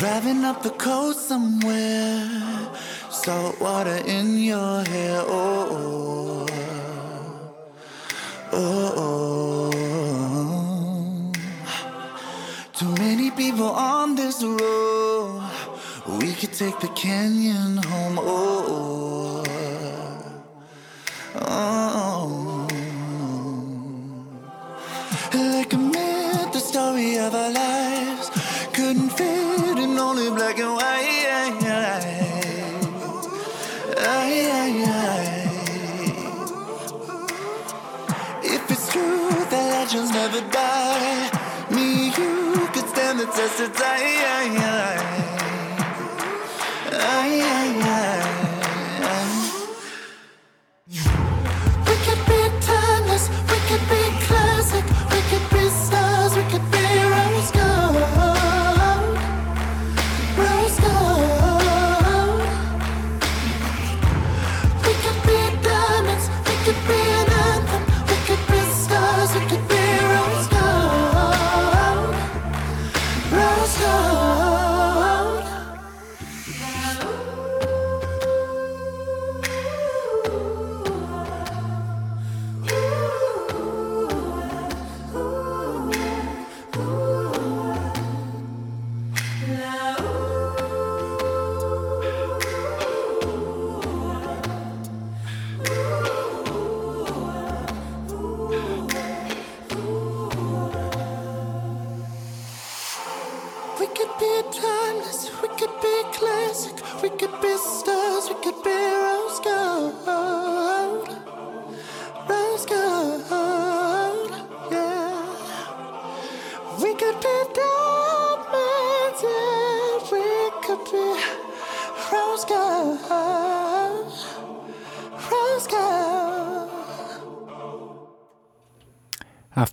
Driving up the coast somewhere, salt water in your hair. Oh, oh, oh, oh. Too many people on this road. We could take the canyon home. Oh, oh, oh. Like a myth, the story of our lives couldn't fit only black and white. If it's true that legends never die, me, you could stand the test of time. Ah,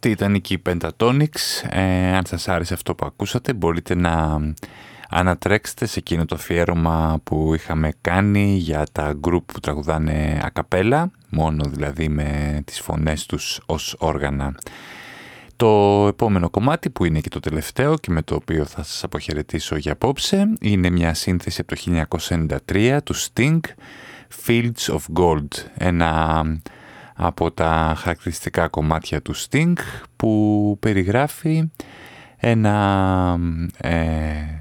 Αυτή ήταν η Key Pentatonics. Ε, αν σας άρεσε αυτό που ακούσατε μπορείτε να ανατρέξετε σε εκείνο το αφιέρωμα που είχαμε κάνει για τα γκρουπ που τραγουδάνε ακαπέλα, μόνο δηλαδή με τις φωνές τους ως όργανα. Το επόμενο κομμάτι που είναι και το τελευταίο και με το οποίο θα σας αποχαιρετήσω για απόψε είναι μια σύνθεση από το 1993 του Sting, Fields of Gold, ένα από τα χαρακτηριστικά κομμάτια του Sting που περιγράφει ένα ε,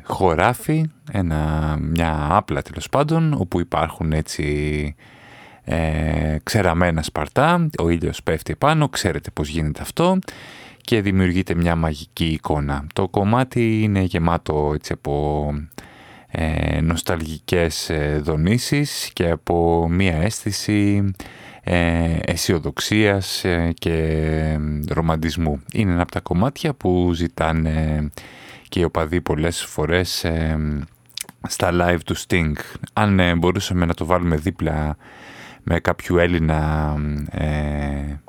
χωράφι, ένα, μια άπλα τέλος πάντων, όπου υπάρχουν έτσι ε, ξεραμένα σπαρτά, ο ήλιος πέφτει πάνω, ξέρετε πώς γίνεται αυτό και δημιουργείται μια μαγική εικόνα. Το κομμάτι είναι γεμάτο έτσι από ε, νοσταλγικές ε, δονήσεις και από μια αίσθηση ε, αισιοδοξίας ε, και ρομαντισμού. Είναι ένα από τα κομμάτια που ζητάνε και οι οπαδοί πολλές φορές ε, στα live του Sting. Αν ε, μπορούσαμε να το βάλουμε δίπλα με κάποιο Έλληνα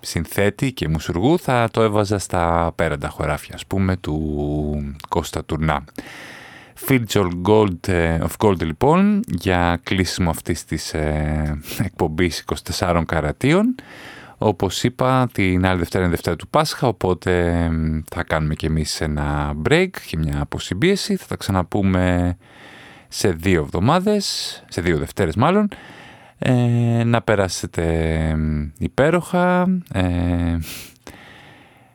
συνθέτη και μουσουργού θα το έβαζα στα πέραντα χωράφια, ας πούμε, του Κώστα Τουρνά. Fields of Gold, ε, of Gold λοιπόν για κλείσιμο αυτής της ε, εκπομπής 24 καρατίων. Όπως είπα την άλλη Δευτέρα είναι Δευτέρα του Πάσχα οπότε θα κάνουμε και εμείς ένα break και μια αποσυμπίεση. Θα τα ξαναπούμε σε δύο εβδομάδες, σε δύο Δευτέρες μάλλον. Ε, να περάσετε υπέροχα, ε,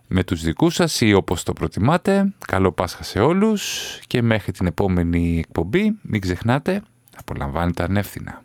με τους δικούς σας ή όπως το προτιμάτε. Καλό Πάσχα σε όλους και μέχρι την επόμενη εκπομπή μην ξεχνάτε, απολαμβάνετε ανεύθυνα.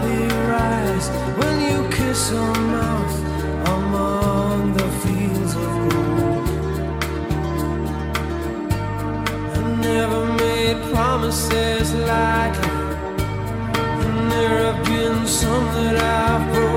body rise when you kiss her mouth among the fields of gold. I never made promises lightly, and there have been some that I've broken.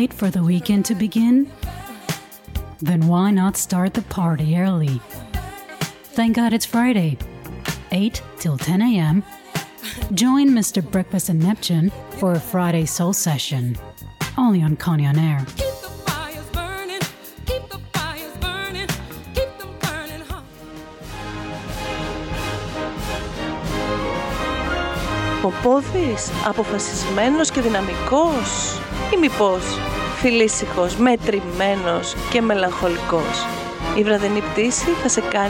wait for the weekend to begin? Then why not start the party early? Thank God it's Friday, 8 till 10 a.m. Join Mr. Breakfast and Neptune for a Friday soul session, only on Connie on Air. Ποπόδης, αποφασισμένος και δυναμικός ή μήπως φιλήσυχος, μετρημένος και μελαγχολικός. Η βραδινή πτήση θα σε κάνει